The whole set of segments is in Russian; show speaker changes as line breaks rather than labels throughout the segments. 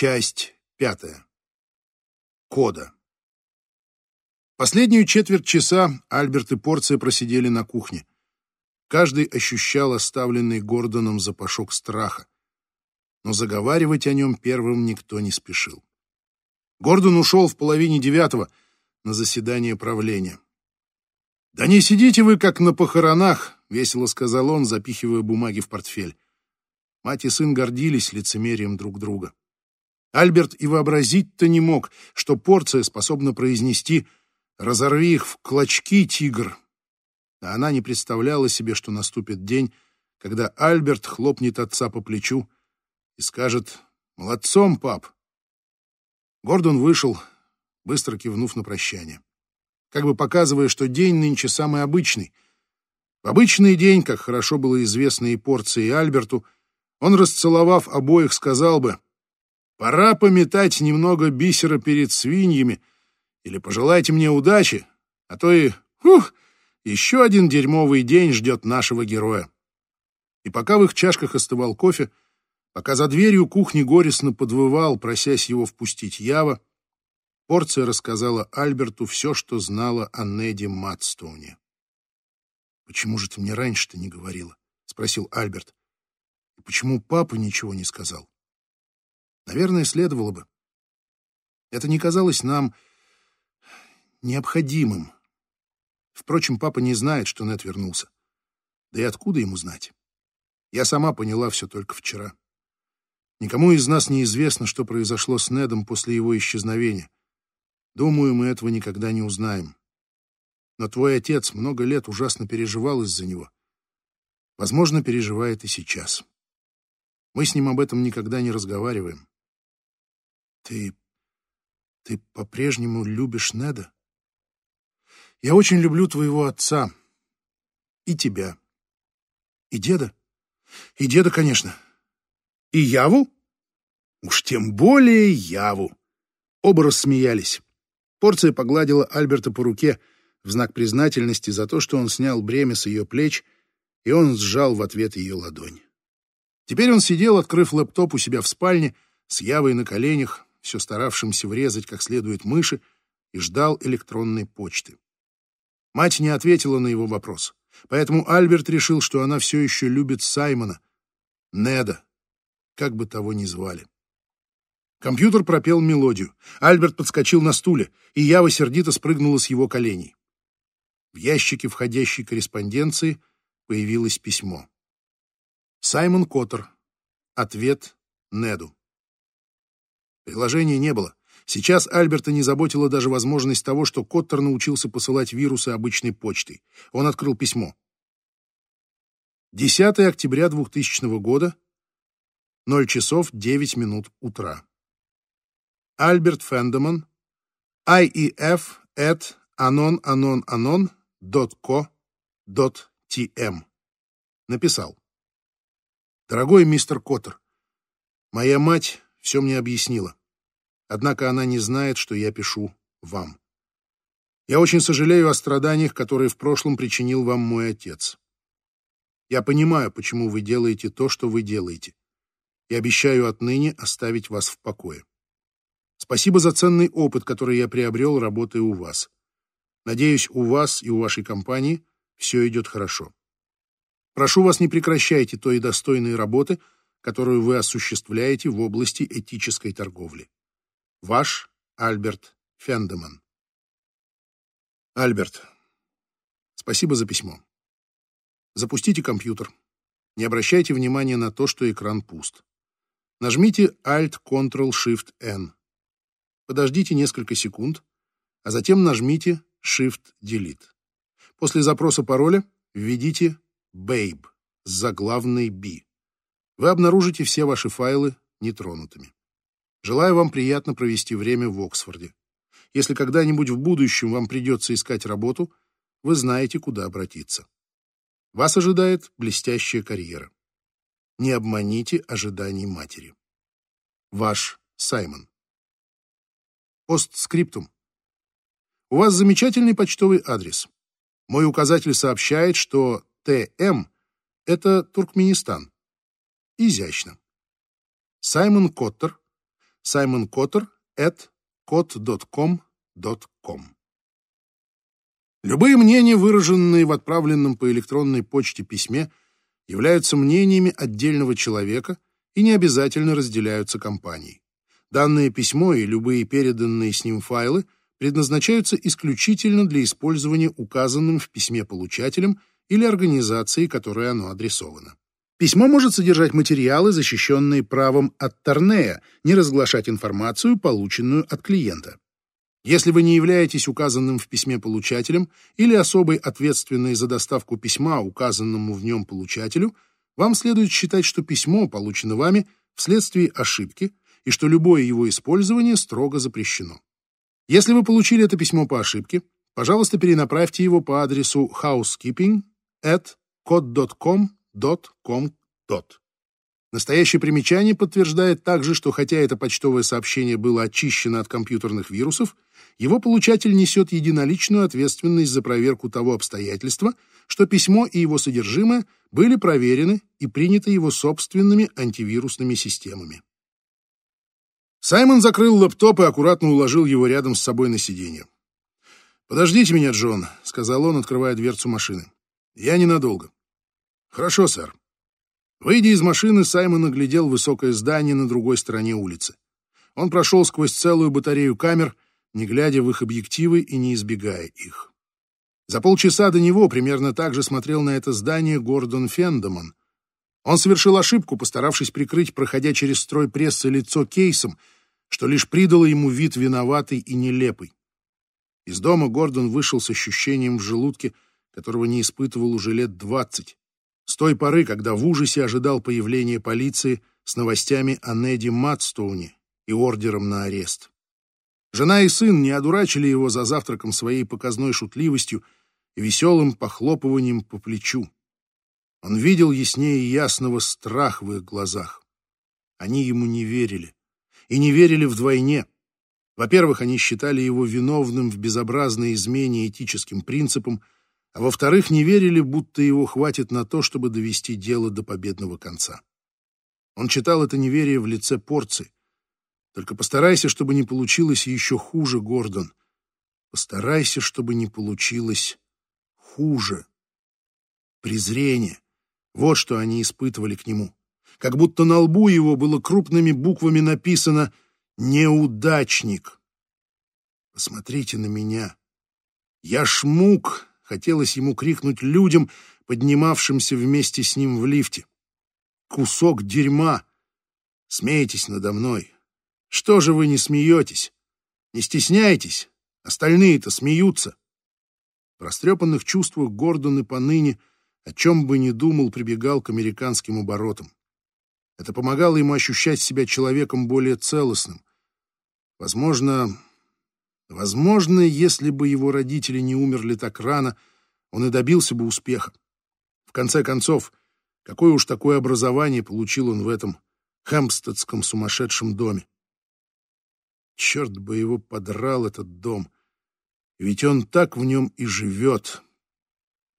Часть пятая. Кода. Последнюю четверть часа Альберт и Порция просидели на кухне. Каждый ощущал оставленный Гордоном запашок страха, но заговаривать о нем первым никто не спешил. Гордон ушел в половине девятого на заседание правления. «Да не сидите вы, как на похоронах», — весело сказал он, запихивая бумаги в портфель. Мать и сын гордились лицемерием друг друга. Альберт и вообразить-то не мог, что порция способна произнести «разорви их в клочки, тигр». А она не представляла себе, что наступит день, когда Альберт хлопнет отца по плечу и скажет «Молодцом, пап!». Гордон вышел, быстро кивнув на прощание, как бы показывая, что день нынче самый обычный. В обычный день, как хорошо было известно и порции и Альберту, он, расцеловав обоих, сказал бы «Пора пометать немного бисера перед свиньями, или пожелайте мне удачи, а то и, ух, еще один дерьмовый день ждет нашего героя». И пока в их чашках остывал кофе, Пока за дверью кухни горестно подвывал, просясь его впустить Ява, порция рассказала Альберту все, что знала о Неде Матстоуне. «Почему же ты мне раньше-то не говорила?» — спросил Альберт. «И почему папа ничего не сказал?» «Наверное, следовало бы. Это не казалось нам необходимым. Впрочем, папа не знает, что Нед вернулся. Да и откуда ему знать? Я сама поняла все только вчера. Никому из нас не известно, что произошло с Недом после его исчезновения. Думаю, мы этого никогда не узнаем. Но твой отец много лет ужасно переживал из-за него. Возможно, переживает и сейчас. Мы с ним об этом никогда не разговариваем. Ты... ты по-прежнему любишь Неда? Я очень люблю твоего отца. И тебя. И деда. И деда, конечно. И Яву? Уж тем более Яву. Оба рассмеялись. Порция погладила Альберта по руке в знак признательности за то, что он снял бремя с ее плеч, и он сжал в ответ ее ладонь. Теперь он сидел, открыв лэптоп у себя в спальне, с Явой на коленях, все старавшимся врезать как следует мыши, и ждал электронной почты. Мать не ответила на его вопрос, поэтому Альберт решил, что она все еще любит Саймона, Неда, как бы того ни звали. Компьютер пропел мелодию. Альберт подскочил на стуле, и Ява сердито спрыгнула с его коленей. В ящике входящей корреспонденции появилось письмо. Саймон Коттер. Ответ Неду. Приложения не было. Сейчас Альберта не заботила даже возможность того, что Коттер научился посылать вирусы обычной почтой. Он открыл письмо. 10 октября 2000 года, 0 часов 9 минут утра. Альберт Фендеман, IEF at anonanon.co.tm Написал. Дорогой мистер Коттер, моя мать все мне объяснила. Однако она не знает, что я пишу вам. Я очень сожалею о страданиях, которые в прошлом причинил вам мой отец. Я понимаю, почему вы делаете то, что вы делаете и обещаю отныне оставить вас в покое. Спасибо за ценный опыт, который я приобрел, работая у вас. Надеюсь, у вас и у вашей компании все идет хорошо. Прошу вас, не прекращайте той достойной работы, которую вы осуществляете в области этической торговли. Ваш Альберт Фендеман. Альберт, спасибо за письмо. Запустите компьютер. Не обращайте внимания на то, что экран пуст. Нажмите Alt-Ctrl-Shift-N. Подождите несколько секунд, а затем нажмите Shift-Delete. После запроса пароля введите Babe с заглавной B. Вы обнаружите все ваши файлы нетронутыми. Желаю вам приятно провести время в Оксфорде. Если когда-нибудь в будущем вам придется искать работу, вы знаете, куда обратиться. Вас ожидает блестящая карьера. Не обманите ожиданий матери. Ваш Саймон. Постскриптум. У вас замечательный почтовый адрес. Мой указатель сообщает, что ТМ — это Туркменистан. Изящно. Саймон Коттер, simoncotter at cot.com.com. Любые мнения, выраженные в отправленном по электронной почте письме, являются мнениями отдельного человека и не обязательно разделяются компанией. Данное письмо и любые переданные с ним файлы предназначаются исключительно для использования указанным в письме получателем или организацией, которой оно адресовано. Письмо может содержать материалы, защищенные правом от Торнея, не разглашать информацию, полученную от клиента. Если вы не являетесь указанным в письме получателем или особой ответственной за доставку письма указанному в нем получателю, вам следует считать, что письмо получено вами вследствие ошибки и что любое его использование строго запрещено. Если вы получили это письмо по ошибке, пожалуйста, перенаправьте его по адресу housekeeping at code.com .com. Настоящее примечание подтверждает также, что хотя это почтовое сообщение было очищено от компьютерных вирусов, его получатель несет единоличную ответственность за проверку того обстоятельства, что письмо и его содержимое были проверены и приняты его собственными антивирусными системами. Саймон закрыл лэптоп и аккуратно уложил его рядом с собой на сиденье. «Подождите меня, Джон», — сказал он, открывая дверцу машины. «Я ненадолго». «Хорошо, сэр». Выйдя из машины, Саймон оглядел высокое здание на другой стороне улицы. Он прошел сквозь целую батарею камер, не глядя в их объективы и не избегая их. За полчаса до него примерно так же смотрел на это здание Гордон Фендеман. Он совершил ошибку, постаравшись прикрыть, проходя через строй прессы, лицо кейсом, что лишь придало ему вид виноватый и нелепый. Из дома Гордон вышел с ощущением в желудке, которого не испытывал уже лет двадцать с той поры, когда в ужасе ожидал появления полиции с новостями о Неди Матстоуне и ордером на арест. Жена и сын не одурачили его за завтраком своей показной шутливостью и веселым похлопыванием по плечу. Он видел яснее ясного страх в их глазах. Они ему не верили. И не верили вдвойне. Во-первых, они считали его виновным в безобразной измене этическим принципам — а во-вторых, не верили, будто его хватит на то, чтобы довести дело до победного конца. Он читал это неверие в лице порции. Только постарайся, чтобы не получилось еще хуже, Гордон. Постарайся, чтобы не получилось хуже. Презрение. Вот что они испытывали к нему. Как будто на лбу его было крупными буквами написано «Неудачник». Посмотрите на меня. Я шмук, Хотелось ему крикнуть людям, поднимавшимся вместе с ним в лифте. «Кусок дерьма! Смеетесь надо мной! Что же вы не смеетесь? Не стесняйтесь! Остальные-то смеются!» В растрепанных чувствах Гордон и поныне, о чем бы ни думал, прибегал к американским оборотам. Это помогало ему ощущать себя человеком более целостным. Возможно, Возможно, если бы его родители не умерли так рано, он и добился бы успеха. В конце концов, какое уж такое образование получил он в этом хэмпстедском сумасшедшем доме. Черт бы его подрал, этот дом. Ведь он так в нем и живет.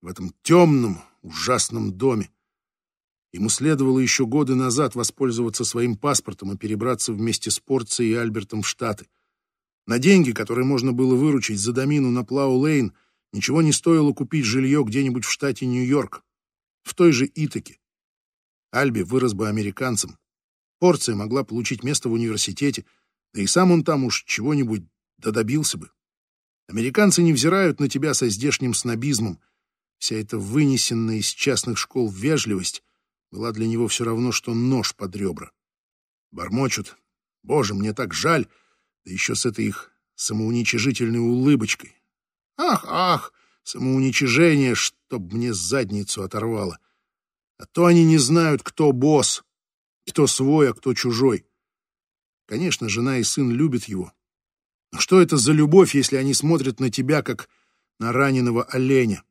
В этом темном, ужасном доме. Ему следовало еще годы назад воспользоваться своим паспортом и перебраться вместе с Порцией и Альбертом в Штаты. На деньги, которые можно было выручить за домину на Плау-Лейн, ничего не стоило купить жилье где-нибудь в штате Нью-Йорк, в той же Итаке. Альби вырос бы американцем. Порция могла получить место в университете, да и сам он там уж чего-нибудь да добился бы. Американцы не взирают на тебя со здешним снобизмом. Вся эта вынесенная из частных школ вежливость была для него все равно, что нож под ребра. Бормочут. «Боже, мне так жаль!» Да еще с этой их самоуничижительной улыбочкой. Ах, ах, самоуничижение, чтоб мне задницу оторвало. А то они не знают, кто босс, кто свой, а кто чужой. Конечно, жена и сын любят его. Но что это за любовь, если они смотрят на тебя, как на раненого оленя?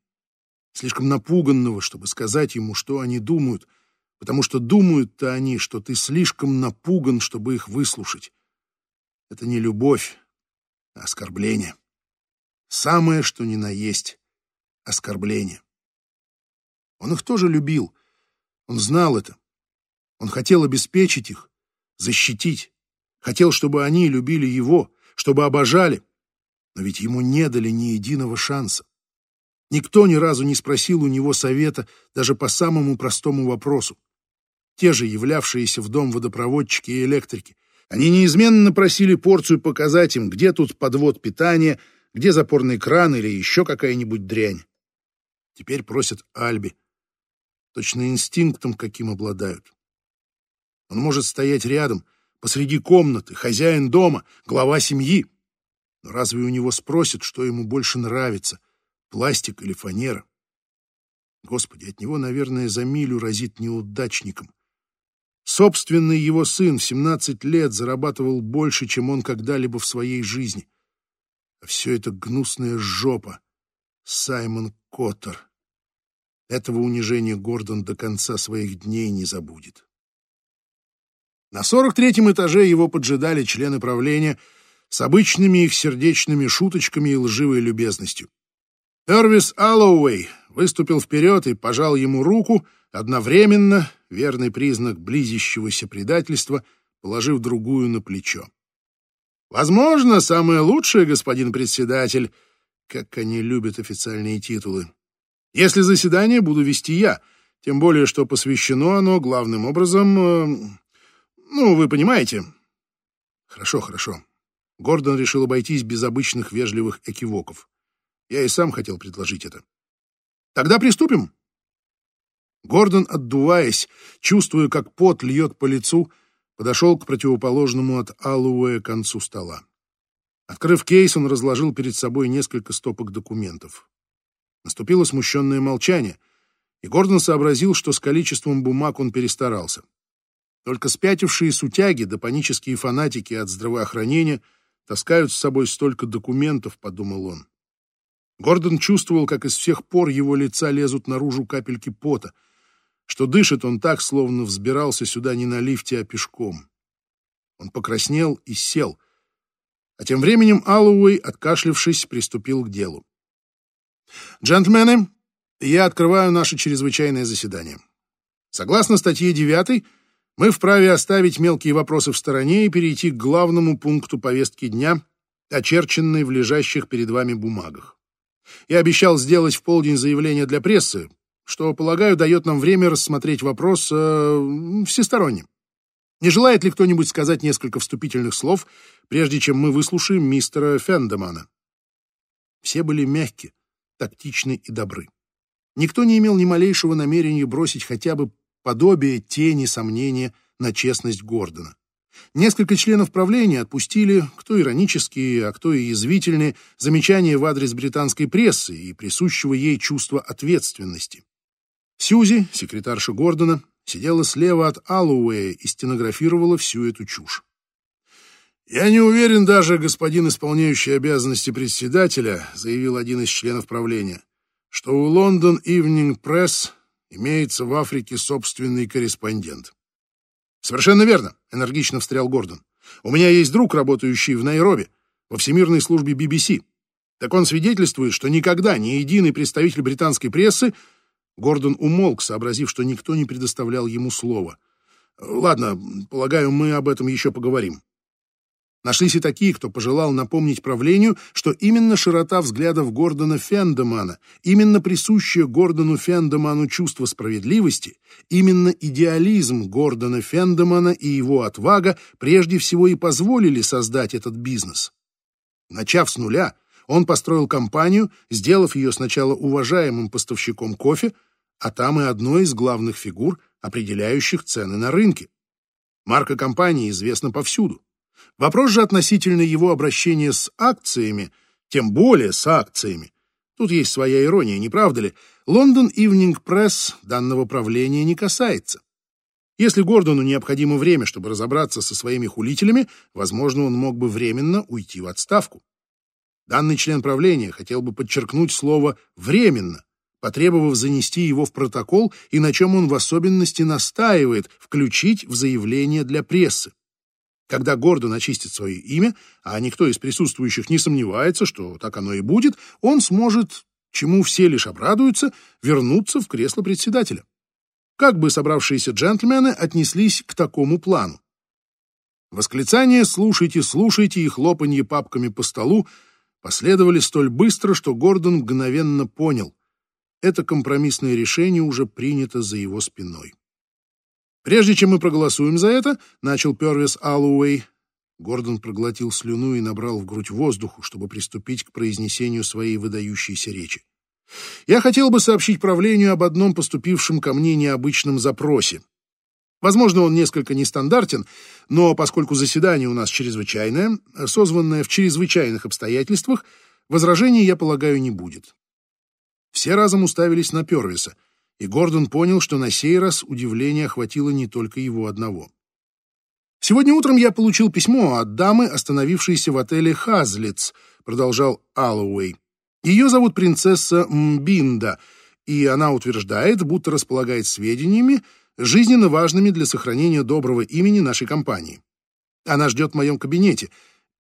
Слишком напуганного, чтобы сказать ему, что они думают, потому что думают-то они, что ты слишком напуган, чтобы их выслушать. Это не любовь, а оскорбление. Самое, что ни на есть оскорбление. Он их тоже любил. Он знал это. Он хотел обеспечить их, защитить. Хотел, чтобы они любили его, чтобы обожали. Но ведь ему не дали ни единого шанса. Никто ни разу не спросил у него совета даже по самому простому вопросу. Те же являвшиеся в дом водопроводчики и электрики. Они неизменно просили порцию показать им, где тут подвод питания, где запорный кран или еще какая-нибудь дрянь. Теперь просят Альби. Точно инстинктом, каким обладают. Он может стоять рядом, посреди комнаты, хозяин дома, глава семьи. Но разве у него спросят, что ему больше нравится, пластик или фанера? Господи, от него, наверное, за милю разит неудачником. Собственный его сын в 17 лет зарабатывал больше, чем он когда-либо в своей жизни. А все это гнусная жопа. Саймон Коттер. Этого унижения Гордон до конца своих дней не забудет. На 43-м этаже его поджидали члены правления с обычными их сердечными шуточками и лживой любезностью. Эрвис Аллоуэй выступил вперед и пожал ему руку, одновременно, верный признак близящегося предательства, положив другую на плечо. «Возможно, самое лучшее, господин председатель, как они любят официальные титулы. Если заседание буду вести я, тем более, что посвящено оно главным образом э, ну, вы понимаете. Хорошо, хорошо. Гордон решил обойтись без обычных вежливых экивоков. Я и сам хотел предложить это. Тогда приступим. Гордон, отдуваясь, чувствуя, как пот льет по лицу, подошел к противоположному от Аллуэя концу стола. Открыв кейс, он разложил перед собой несколько стопок документов. Наступило смущенное молчание, и Гордон сообразил, что с количеством бумаг он перестарался. Только спятившие сутяги да панические фанатики от здравоохранения таскают с собой столько документов, подумал он. Гордон чувствовал, как из всех пор его лица лезут наружу капельки пота, что дышит он так, словно взбирался сюда не на лифте, а пешком. Он покраснел и сел, а тем временем Аллоуэй, откашлившись, приступил к делу. «Джентльмены, я открываю наше чрезвычайное заседание. Согласно статье 9 мы вправе оставить мелкие вопросы в стороне и перейти к главному пункту повестки дня, очерченной в лежащих перед вами бумагах. Я обещал сделать в полдень заявление для прессы, что, полагаю, дает нам время рассмотреть вопрос э, всесторонне. Не желает ли кто-нибудь сказать несколько вступительных слов, прежде чем мы выслушаем мистера Фендемана? Все были мягки, тактичны и добры. Никто не имел ни малейшего намерения бросить хотя бы подобие тени сомнения на честность Гордона. Несколько членов правления отпустили, кто иронические, а кто и язвительные, замечания в адрес британской прессы и присущего ей чувства ответственности. Сьюзи, секретарша Гордона, сидела слева от Аллоуэя и стенографировала всю эту чушь. «Я не уверен даже, господин исполняющий обязанности председателя», заявил один из членов правления, что у Лондон Evening Press имеется в Африке собственный корреспондент. Совершенно верно, энергично встрял Гордон. У меня есть друг, работающий в Найроби, во всемирной службе BBC. Так он свидетельствует, что никогда ни единый представитель британской прессы Гордон умолк, сообразив, что никто не предоставлял ему слова. Ладно, полагаю, мы об этом еще поговорим. Нашлись и такие, кто пожелал напомнить правлению, что именно широта взглядов Гордона Фендемана, именно присущее Гордону Фендеману чувство справедливости, именно идеализм Гордона Фендемана и его отвага прежде всего и позволили создать этот бизнес. Начав с нуля, он построил компанию, сделав ее сначала уважаемым поставщиком кофе, а там и одной из главных фигур, определяющих цены на рынке. Марка компании известна повсюду. Вопрос же относительно его обращения с акциями, тем более с акциями. Тут есть своя ирония, не правда ли? Лондон Ивнинг Пресс данного правления не касается. Если Гордону необходимо время, чтобы разобраться со своими хулителями, возможно, он мог бы временно уйти в отставку. Данный член правления хотел бы подчеркнуть слово «временно», потребовав занести его в протокол и на чем он в особенности настаивает, включить в заявление для прессы. Когда Гордон очистит свое имя, а никто из присутствующих не сомневается, что так оно и будет, он сможет, чему все лишь обрадуются, вернуться в кресло председателя. Как бы собравшиеся джентльмены отнеслись к такому плану? Восклицания «слушайте, слушайте» и хлопанье папками по столу последовали столь быстро, что Гордон мгновенно понял — это компромиссное решение уже принято за его спиной. «Прежде чем мы проголосуем за это», — начал Первис Аллоуэй, Гордон проглотил слюну и набрал в грудь воздуху, чтобы приступить к произнесению своей выдающейся речи. «Я хотел бы сообщить правлению об одном поступившем ко мне необычном запросе. Возможно, он несколько нестандартен, но поскольку заседание у нас чрезвычайное, созванное в чрезвычайных обстоятельствах, возражений, я полагаю, не будет». Все разом уставились на Первиса, и Гордон понял, что на сей раз удивление охватило не только его одного. «Сегодня утром я получил письмо от дамы, остановившейся в отеле «Хазлиц», — продолжал Аллоуэй. Ее зовут принцесса Мбинда, и она утверждает, будто располагает сведениями, жизненно важными для сохранения доброго имени нашей компании. Она ждет в моем кабинете.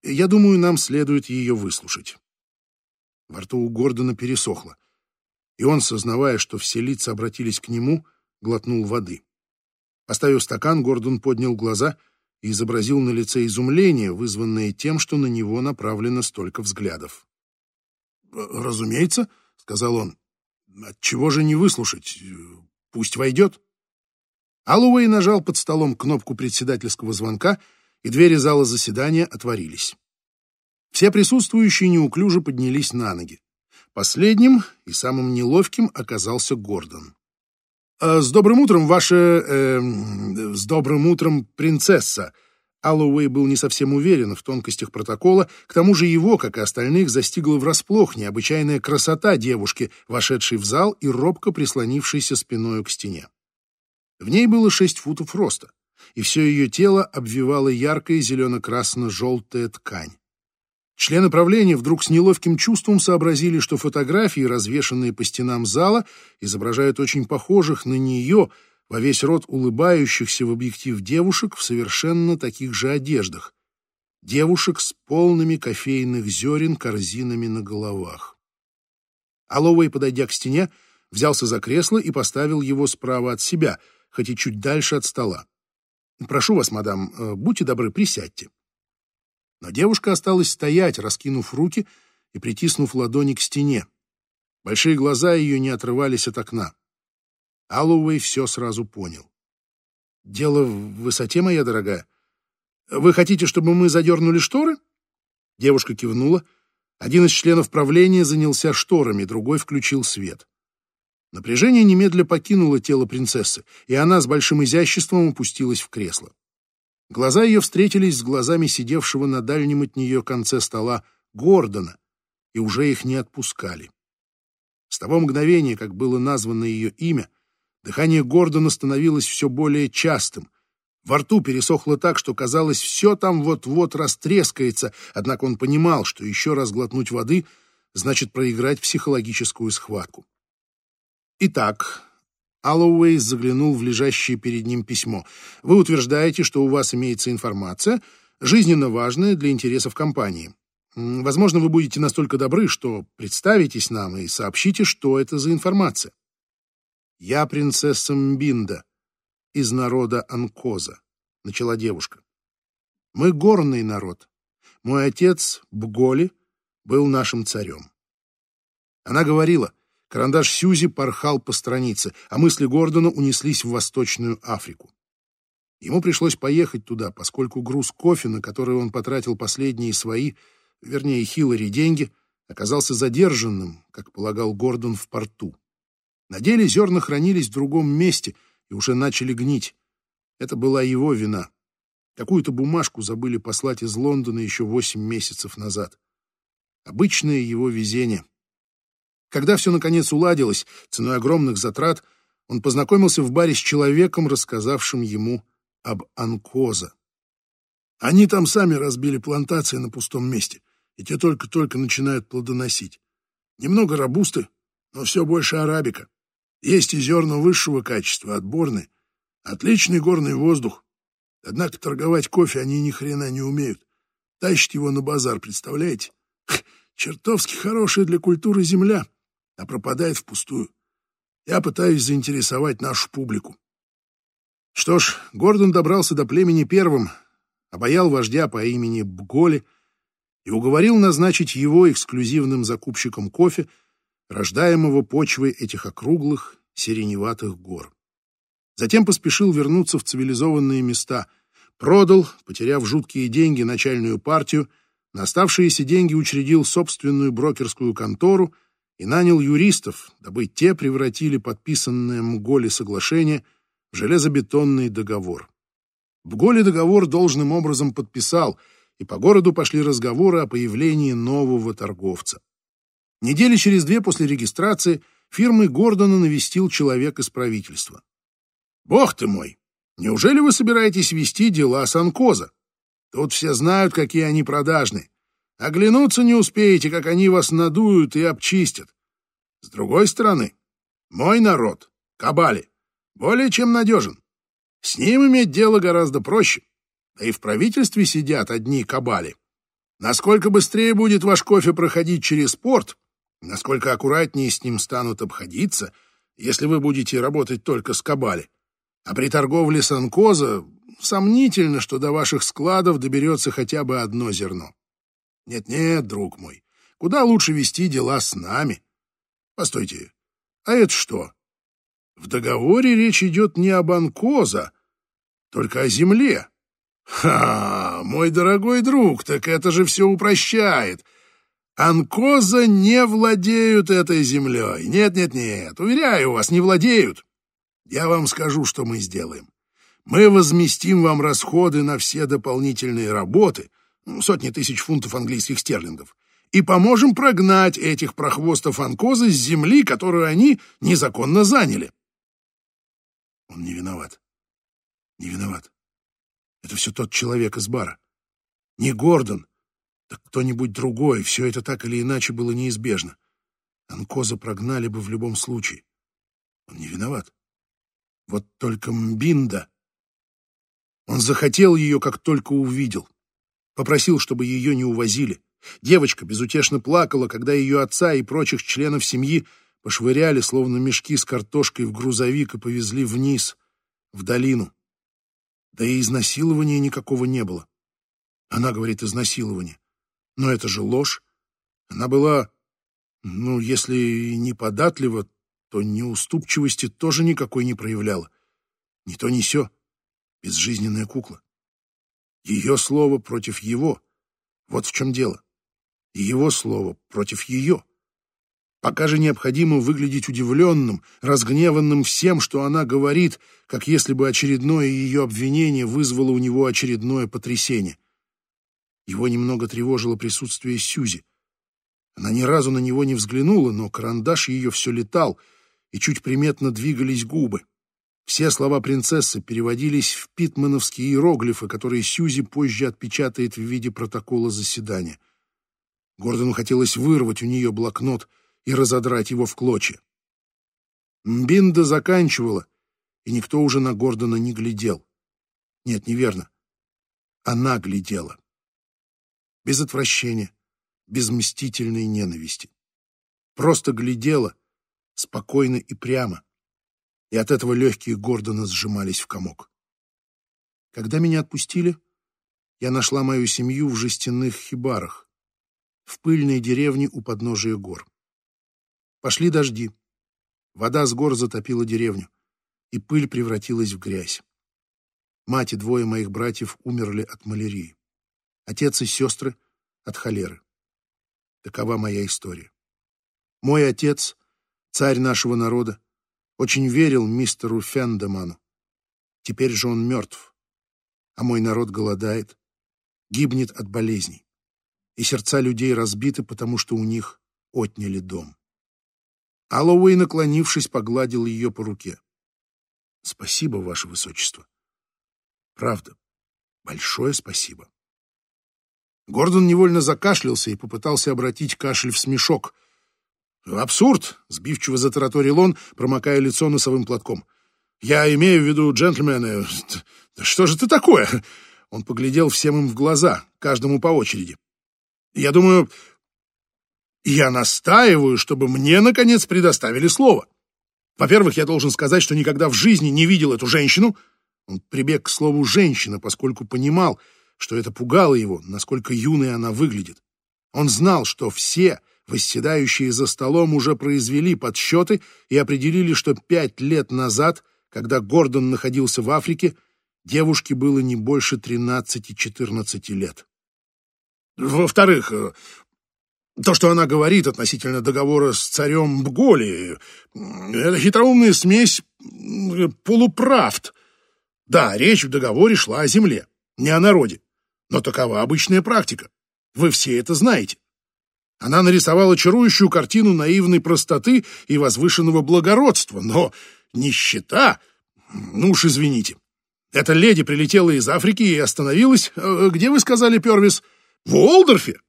Я думаю, нам следует ее выслушать». Во рту у Гордона пересохло, и он, сознавая, что все лица обратились к нему, глотнул воды. Поставив стакан, Гордон поднял глаза — и изобразил на лице изумление, вызванное тем, что на него направлено столько взглядов. «Разумеется», — сказал он, — «отчего же не выслушать? Пусть войдет». Аллоуэй нажал под столом кнопку председательского звонка, и двери зала заседания отворились. Все присутствующие неуклюже поднялись на ноги. Последним и самым неловким оказался Гордон. Э, «С добрым утром, ваша... Э, с добрым утром, принцесса!» Аллоуэй был не совсем уверен в тонкостях протокола, к тому же его, как и остальных, застигла врасплох необычайная красота девушки, вошедшей в зал и робко прислонившейся спиной к стене. В ней было шесть футов роста, и все ее тело обвивала яркая зелено-красно-желтая ткань. Члены правления вдруг с неловким чувством сообразили, что фотографии, развешанные по стенам зала, изображают очень похожих на нее во весь рот улыбающихся в объектив девушек в совершенно таких же одеждах. Девушек с полными кофейных зерен корзинами на головах. Аллоуэй, подойдя к стене, взялся за кресло и поставил его справа от себя, хоть и чуть дальше от стола. «Прошу вас, мадам, э, будьте добры, присядьте». Но девушка осталась стоять, раскинув руки и притиснув ладони к стене. Большие глаза ее не отрывались от окна. Аллоуэй все сразу понял. «Дело в высоте, моя дорогая. Вы хотите, чтобы мы задернули шторы?» Девушка кивнула. Один из членов правления занялся шторами, другой включил свет. Напряжение немедля покинуло тело принцессы, и она с большим изяществом опустилась в кресло. Глаза ее встретились с глазами сидевшего на дальнем от нее конце стола Гордона, и уже их не отпускали. С того мгновения, как было названо ее имя, дыхание Гордона становилось все более частым. Во рту пересохло так, что казалось, все там вот-вот растрескается, однако он понимал, что еще раз глотнуть воды значит проиграть психологическую схватку. Итак, Аллоуэй заглянул в лежащее перед ним письмо. «Вы утверждаете, что у вас имеется информация, жизненно важная для интересов компании. Возможно, вы будете настолько добры, что представитесь нам и сообщите, что это за информация». «Я принцесса Мбинда из народа Анкоза», — начала девушка. «Мы горный народ. Мой отец, Бголи, был нашим царем». Она говорила, Карандаш Сьюзи порхал по странице, а мысли Гордона унеслись в Восточную Африку. Ему пришлось поехать туда, поскольку груз кофе, на который он потратил последние свои, вернее, Хиллари деньги, оказался задержанным, как полагал Гордон, в порту. На деле зерна хранились в другом месте и уже начали гнить. Это была его вина. Какую-то бумажку забыли послать из Лондона еще восемь месяцев назад. Обычное его везение — когда все наконец уладилось, ценой огромных затрат, он познакомился в баре с человеком, рассказавшим ему об Анкоза. Они там сами разбили плантации на пустом месте, и те только-только начинают плодоносить. Немного рабусты, но все больше арабика. Есть и зерна высшего качества, отборные. Отличный горный воздух. Однако торговать кофе они ни хрена не умеют. Тащат его на базар, представляете? Чертовски хорошая для культуры земля а пропадает впустую. Я пытаюсь заинтересовать нашу публику. Что ж, Гордон добрался до племени первым, обаял вождя по имени Бголи и уговорил назначить его эксклюзивным закупщиком кофе, рождаемого почвой этих округлых сиреневатых гор. Затем поспешил вернуться в цивилизованные места, продал, потеряв жуткие деньги, начальную партию, на оставшиеся деньги учредил собственную брокерскую контору и нанял юристов, дабы те превратили подписанное Мголи соглашение в железобетонный договор. Бголи договор должным образом подписал, и по городу пошли разговоры о появлении нового торговца. Недели через две после регистрации фирмы Гордона навестил человек из правительства. «Бог ты мой! Неужели вы собираетесь вести дела Санкоза? Тут все знают, какие они продажные. Оглянуться не успеете, как они вас надуют и обчистят. С другой стороны, мой народ, Кабали, более чем надежен. С ним иметь дело гораздо проще. Да и в правительстве сидят одни Кабали. Насколько быстрее будет ваш кофе проходить через порт, насколько аккуратнее с ним станут обходиться, если вы будете работать только с Кабали. А при торговле с Анкоза сомнительно, что до ваших складов доберется хотя бы одно зерно. Нет-нет, друг мой, куда лучше вести дела с нами. Постойте, а это что? В договоре речь идет не об Анкоза, только о земле. Ха, мой дорогой друг, так это же все упрощает. Анкоза не владеют этой землей. Нет-нет-нет, уверяю вас, не владеют. Я вам скажу, что мы сделаем. Мы возместим вам расходы на все дополнительные работы, сотни тысяч фунтов английских стерлингов, и поможем прогнать этих прохвостов анкозы с земли, которую они незаконно заняли. Он не виноват. Не виноват. Это все тот человек из бара. Не Гордон, так кто-нибудь другой. Все это так или иначе было неизбежно. Анкоза прогнали бы в любом случае. Он не виноват. Вот только Мбинда он захотел ее, как только увидел. Попросил, чтобы ее не увозили. Девочка безутешно плакала, когда ее отца и прочих членов семьи пошвыряли, словно мешки с картошкой, в грузовик и повезли вниз, в долину. Да и изнасилования никакого не было. Она говорит изнасилование. Но это же ложь. Она была, ну, если не податлива, то неуступчивости тоже никакой не проявляла. Ни то, ни сё безжизненная кукла. Ее слово против его. Вот в чем дело. Его слово против ее. Пока же необходимо выглядеть удивленным, разгневанным всем, что она говорит, как если бы очередное ее обвинение вызвало у него очередное потрясение. Его немного тревожило присутствие Сюзи. Она ни разу на него не взглянула, но карандаш ее все летал, и чуть приметно двигались губы. Все слова принцессы переводились в питмановские иероглифы, которые Сьюзи позже отпечатает в виде протокола заседания. Гордону хотелось вырвать у нее блокнот и разодрать его в клочья. Мбинда заканчивала, и никто уже на Гордона не глядел. Нет, неверно. Она глядела. Без отвращения, без мстительной ненависти. Просто глядела, спокойно и прямо и от этого легкие Гордона сжимались в комок. Когда меня отпустили, я нашла мою семью в жестяных хибарах, в пыльной деревне у подножия гор. Пошли дожди. Вода с гор затопила деревню, и пыль превратилась в грязь. Мать и двое моих братьев умерли от малярии. Отец и сестры — от холеры. Такова моя история. Мой отец, царь нашего народа, очень верил мистеру Фендеману. Теперь же он мертв, а мой народ голодает, гибнет от болезней, и сердца людей разбиты, потому что у них отняли дом. Аллоуэй, наклонившись, погладил ее по руке. «Спасибо, Ваше Высочество. Правда, большое спасибо». Гордон невольно закашлялся и попытался обратить кашель в смешок — «Абсурд!» — сбивчиво затараторил он, промокая лицо носовым платком. «Я имею в виду, джентльмены, что же это такое?» Он поглядел всем им в глаза, каждому по очереди. «Я думаю, я настаиваю, чтобы мне, наконец, предоставили слово. Во-первых, я должен сказать, что никогда в жизни не видел эту женщину». Он прибег к слову «женщина», поскольку понимал, что это пугало его, насколько юной она выглядит. Он знал, что все, восседающие за столом, уже произвели подсчеты и определили, что пять лет назад, когда Гордон находился в Африке, девушке было не больше 13-14 лет. Во-вторых, э, то, что она говорит относительно договора с царем Бголи, это хитроумная смесь полуправд. Да, речь в договоре шла о земле, не о народе. Но такова обычная практика. Вы все это знаете. Она нарисовала чарующую картину наивной простоты и возвышенного благородства, но нищета... Ну уж извините. Эта леди прилетела из Африки и остановилась... Э, где вы сказали, Первис? В Уолдорфе?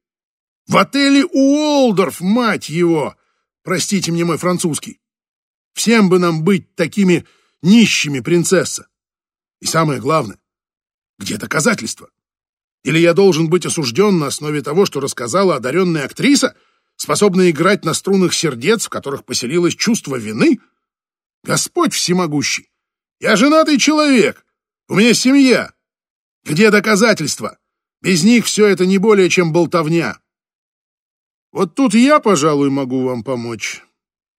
В отеле Уолдорф, мать его! Простите мне мой французский. Всем бы нам быть такими нищими, принцесса. И самое главное, где доказательства? Или я должен быть осужден на основе того, что рассказала одаренная актриса, способная играть на струнах сердец, в которых поселилось чувство вины? Господь всемогущий! Я женатый человек! У меня семья! Где доказательства? Без них все это не более чем болтовня. Вот тут я, пожалуй, могу вам помочь.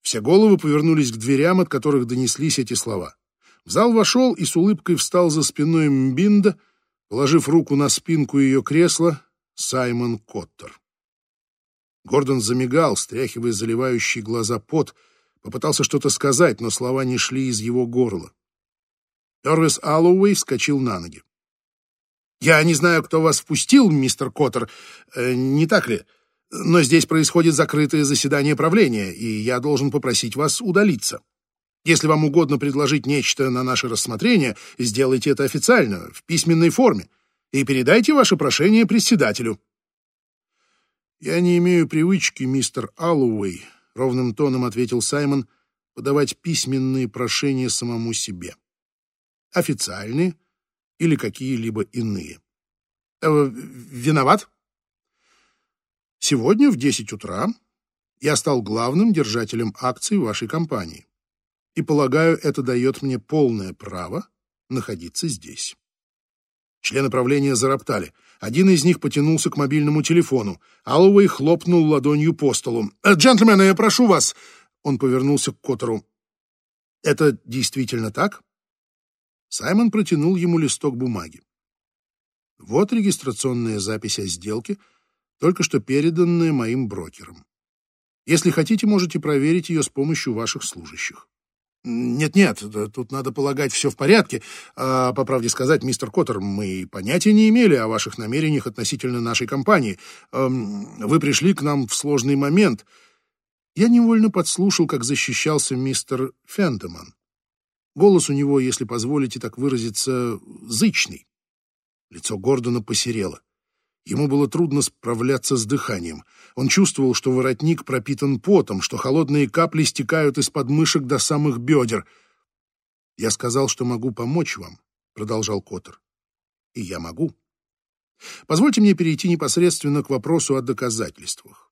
Все головы повернулись к дверям, от которых донеслись эти слова. В зал вошел и с улыбкой встал за спиной Мбинда, положив руку на спинку ее кресла, Саймон Коттер. Гордон замигал, стряхивая заливающий глаза пот, попытался что-то сказать, но слова не шли из его горла. Эрвис Аллоуэй вскочил на ноги. «Я не знаю, кто вас впустил, мистер Коттер, э, не так ли?» Но здесь происходит закрытое заседание правления, и я должен попросить вас удалиться. Если вам угодно предложить нечто на наше рассмотрение, сделайте это официально, в письменной форме, и передайте ваше прошение председателю». «Я не имею привычки, мистер Аллоуэй», — ровным тоном ответил Саймон, — «подавать письменные прошения самому себе. Официальные или какие-либо иные». «Э, «Виноват?» Сегодня в 10 утра я стал главным держателем акций вашей компании. И, полагаю, это дает мне полное право находиться здесь. Члены правления зароптали. Один из них потянулся к мобильному телефону. Аллоуэй хлопнул ладонью по столу. «Э, «Джентльмены, я прошу вас!» Он повернулся к Коттеру. «Это действительно так?» Саймон протянул ему листок бумаги. Вот регистрационная запись о сделке — только что переданная моим брокером. Если хотите, можете проверить ее с помощью ваших служащих. Нет-нет, тут надо полагать, все в порядке. А, по правде сказать, мистер Коттер, мы понятия не имели о ваших намерениях относительно нашей компании. Вы пришли к нам в сложный момент. Я невольно подслушал, как защищался мистер Фентеман. Голос у него, если позволите так выразиться, зычный. Лицо Гордона посерело. Ему было трудно справляться с дыханием. Он чувствовал, что воротник пропитан потом, что холодные капли стекают из подмышек до самых бедер. «Я сказал, что могу помочь вам», — продолжал Коттер. «И я могу. Позвольте мне перейти непосредственно к вопросу о доказательствах.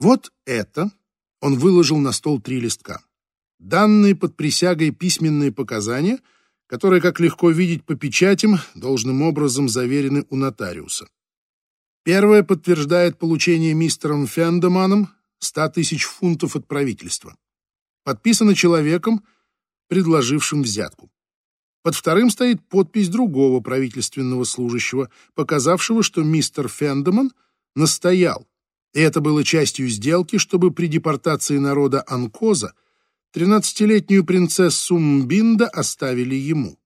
Вот это...» — он выложил на стол три листка. «Данные под присягой письменные показания...» которые, как легко видеть по печатям, должным образом заверены у нотариуса. Первое подтверждает получение мистером Фендеманом 100 тысяч фунтов от правительства. Подписано человеком, предложившим взятку. Под вторым стоит подпись другого правительственного служащего, показавшего, что мистер Фендеман настоял, и это было частью сделки, чтобы при депортации народа Анкоза 13-летнюю принцессу Мбинда оставили ему.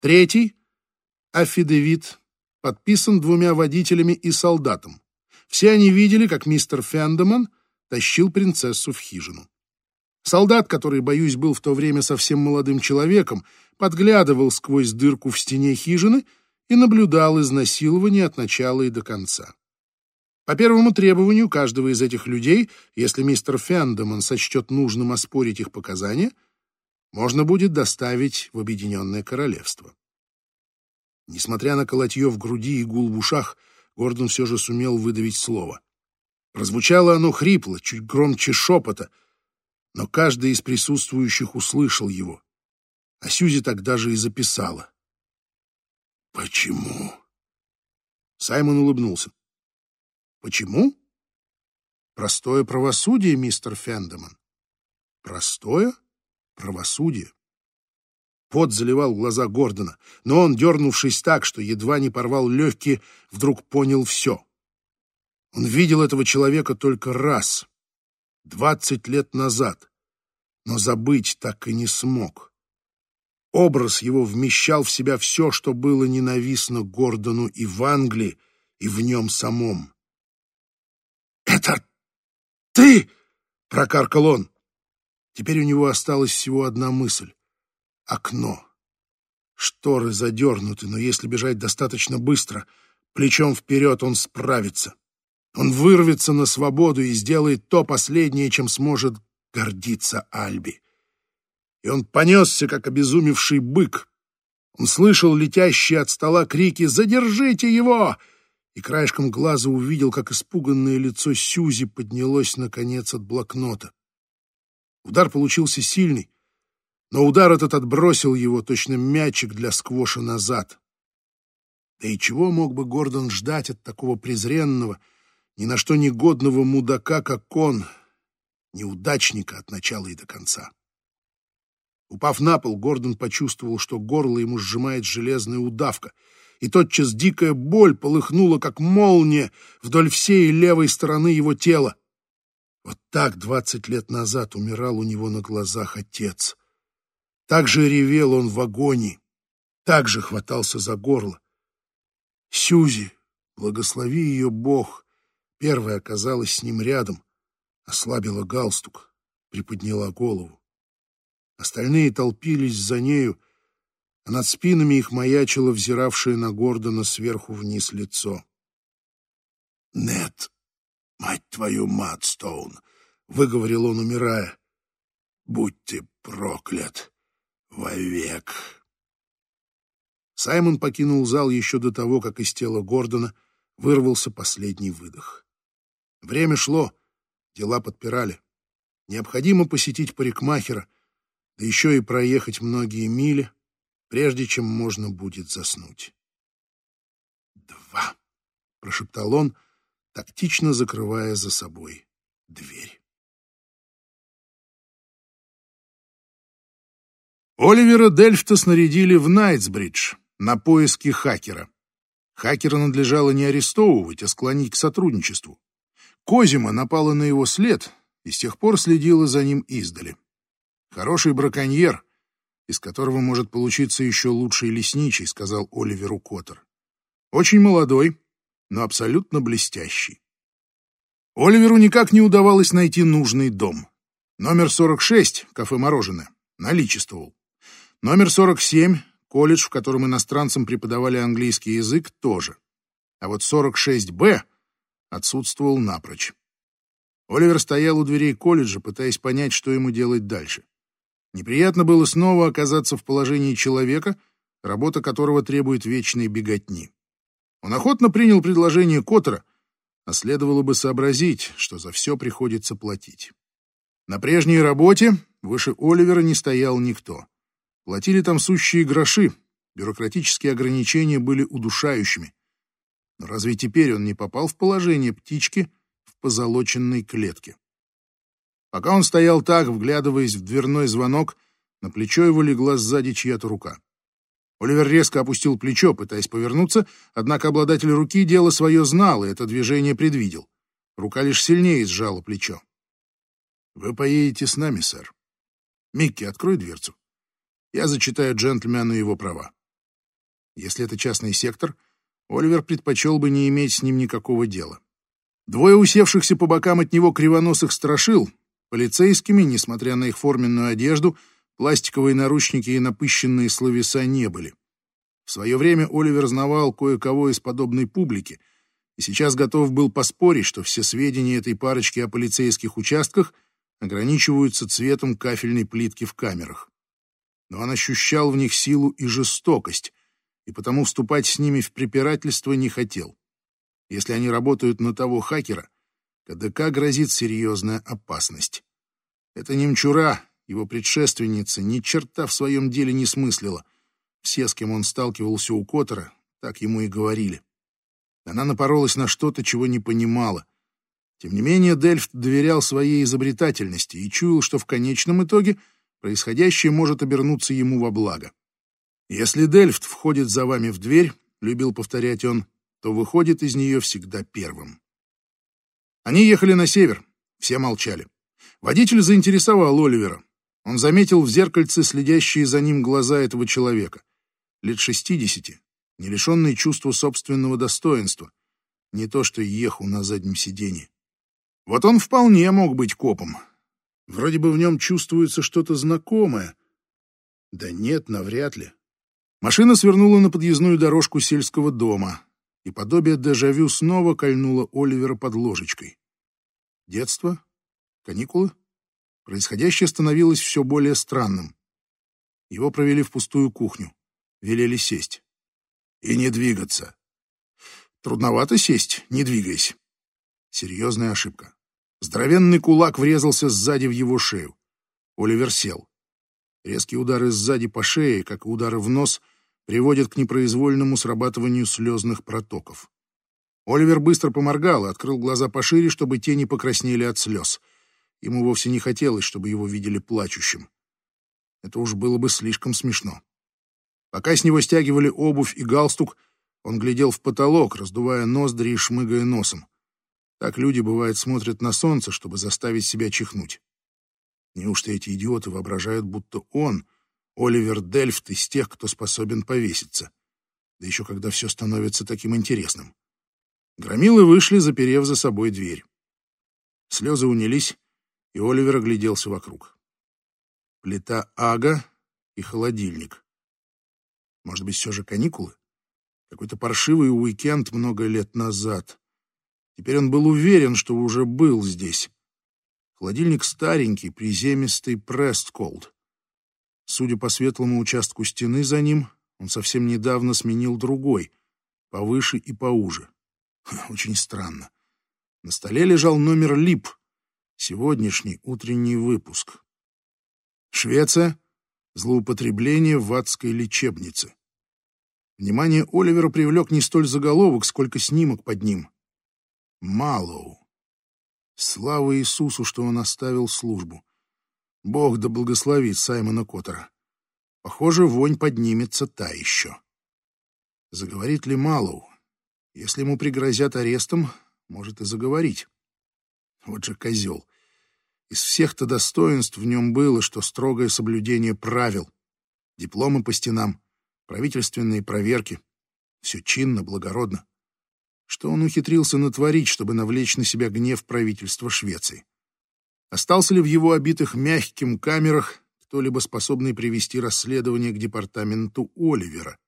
Третий — афидевит подписан двумя водителями и солдатом. Все они видели, как мистер Фендеман тащил принцессу в хижину. Солдат, который, боюсь, был в то время совсем молодым человеком, подглядывал сквозь дырку в стене хижины и наблюдал изнасилование от начала и до конца. По первому требованию каждого из этих людей, если мистер Фендеман сочтет нужным оспорить их показания, можно будет доставить в Объединенное Королевство. Несмотря на колотье в груди и гул в ушах, Гордон все же сумел выдавить слово. Прозвучало оно хрипло, чуть громче шепота, но каждый из присутствующих услышал его. А Сюзи тогда же и записала. «Почему Саймон улыбнулся. Почему? Простое правосудие, мистер Фендеман. Простое правосудие. Пот заливал глаза Гордона, но он, дернувшись так, что едва не порвал легкие, вдруг понял все. Он видел этого человека только раз, двадцать лет назад, но забыть так и не смог. Образ его вмещал в себя все, что было ненавистно Гордону и в Англии, и в нем самом. «Это ты!» — прокаркал он. Теперь у него осталась всего одна мысль — окно. Шторы задернуты, но если бежать достаточно быстро, плечом вперед он справится. Он вырвется на свободу и сделает то последнее, чем сможет гордиться Альби. И он понесся, как обезумевший бык. Он слышал летящие от стола крики «Задержите его!» и краешком глаза увидел, как испуганное лицо Сюзи поднялось, наконец, от блокнота. Удар получился сильный, но удар этот отбросил его, точно мячик для сквоша назад. Да и чего мог бы Гордон ждать от такого презренного, ни на что негодного мудака, как он, неудачника от начала и до конца? Упав на пол, Гордон почувствовал, что горло ему сжимает железная удавка, и тотчас дикая боль полыхнула, как молния, вдоль всей левой стороны его тела. Вот так двадцать лет назад умирал у него на глазах отец. Так же ревел он в агонии, так же хватался за горло. Сюзи, благослови ее Бог, первая оказалась с ним рядом, ослабила галстук, приподняла голову. Остальные толпились за нею, а над спинами их маячило взиравшее на Гордона сверху вниз лицо. «Нет, «Мать твою, Мадстоун!» — выговорил он, умирая. «Будь ты проклят вовек!» Саймон покинул зал еще до того, как из тела Гордона вырвался последний выдох. Время шло, дела подпирали. Необходимо посетить парикмахера, да еще и проехать многие мили, прежде чем можно будет заснуть. «Два!» — прошептал он, тактично закрывая за собой дверь. Оливера Дельфта снарядили в Найтсбридж на поиски хакера. Хакера надлежало не арестовывать, а склонить к сотрудничеству. Козима напала на его след и с тех пор следила за ним издали. Хороший браконьер, из которого может получиться еще лучший лесничий, сказал Оливеру Коттер. Очень молодой, но абсолютно блестящий. Оливеру никак не удавалось найти нужный дом. Номер 46, кафе «Мороженое», наличествовал. Номер 47, колледж, в котором иностранцам преподавали английский язык, тоже. А вот 46Б отсутствовал напрочь. Оливер стоял у дверей колледжа, пытаясь понять, что ему делать дальше. Неприятно было снова оказаться в положении человека, работа которого требует вечной беготни. Он охотно принял предложение Коттера, а следовало бы сообразить, что за все приходится платить. На прежней работе выше Оливера не стоял никто. Платили там сущие гроши, бюрократические ограничения были удушающими. Но разве теперь он не попал в положение птички в позолоченной клетке? Пока он стоял так, вглядываясь в дверной звонок, на плечо его легла сзади чья-то рука. Оливер резко опустил плечо, пытаясь повернуться, однако обладатель руки дело свое знал и это движение предвидел. Рука лишь сильнее сжала плечо. «Вы поедете с нами, сэр. Микки, открой дверцу. Я зачитаю джентльмену его права». Если это частный сектор, Оливер предпочел бы не иметь с ним никакого дела. Двое усевшихся по бокам от него кривоносых страшил, полицейскими, несмотря на их форменную одежду, Пластиковые наручники и напыщенные словеса не были. В свое время Оливер знавал кое-кого из подобной публики и сейчас готов был поспорить, что все сведения этой парочки о полицейских участках ограничиваются цветом кафельной плитки в камерах. Но он ощущал в них силу и жестокость, и потому вступать с ними в препирательство не хотел. Если они работают на того хакера, КДК грозит серьезная опасность. Это немчура, его предшественница ни черта в своем деле не смыслила. Все, с кем он сталкивался у Коттера, так ему и говорили. Она напоролась на что-то, чего не понимала. Тем не менее, Дельфт доверял своей изобретательности и чуял, что в конечном итоге происходящее может обернуться ему во благо. «Если Дельфт входит за вами в дверь», — любил повторять он, то выходит из нее всегда первым. Они ехали на север, все молчали. Водитель заинтересовал Оливера. Он заметил в зеркальце следящие за ним глаза этого человека. Лет шестидесяти, не лишенный чувства собственного достоинства. Не то что ехал на заднем сиденье. Вот он вполне мог быть копом. Вроде бы в нем чувствуется что-то знакомое. Да нет, навряд ли. Машина свернула на подъездную дорожку сельского дома, и подобие дежавю снова кольнуло Оливера под ложечкой. Детство? Каникулы? Происходящее становилось все более странным. Его провели в пустую кухню. Велели сесть. И не двигаться. Трудновато сесть, не двигаясь. Серьезная ошибка. Здоровенный кулак врезался сзади в его шею. Оливер сел. Резкие удары сзади по шее, как и удары в нос, приводят к непроизвольному срабатыванию слезных протоков. Оливер быстро поморгал и открыл глаза пошире, чтобы те не покраснели от слез. Ему вовсе не хотелось, чтобы его видели плачущим. Это уж было бы слишком смешно. Пока с него стягивали обувь и галстук, он глядел в потолок, раздувая ноздри и шмыгая носом. Так люди, бывает, смотрят на солнце, чтобы заставить себя чихнуть. Неужто эти идиоты воображают, будто он, Оливер Дельфт, из тех, кто способен повеситься? Да еще когда все становится таким интересным. Громилы вышли, заперев за собой дверь. Слезы унялись, и Оливер огляделся вокруг. Плита ага и холодильник. Может быть, все же каникулы? Какой-то паршивый уикенд много лет назад. Теперь он был уверен, что уже был здесь. Холодильник старенький, приземистый Престколд. Судя по светлому участку стены за ним, он совсем недавно сменил другой, повыше и поуже. Очень странно. На столе лежал номер ЛИП, сегодняшний утренний выпуск. Швеция. Злоупотребление в адской лечебнице. Внимание Оливера привлек не столь заголовок, сколько снимок под ним. Малоу. Слава Иисусу, что он оставил службу. Бог да благословит Саймона Коттера. Похоже, вонь поднимется та еще. Заговорит ли Малоу? Если ему пригрозят арестом, может и заговорить. Вот же козел. Из всех-то достоинств в нем было, что строгое соблюдение правил. Дипломы по стенам, правительственные проверки. Все чинно, благородно что он ухитрился натворить, чтобы навлечь на себя гнев правительства Швеции. Остался ли в его обитых мягким камерах кто-либо способный привести расследование к департаменту Оливера?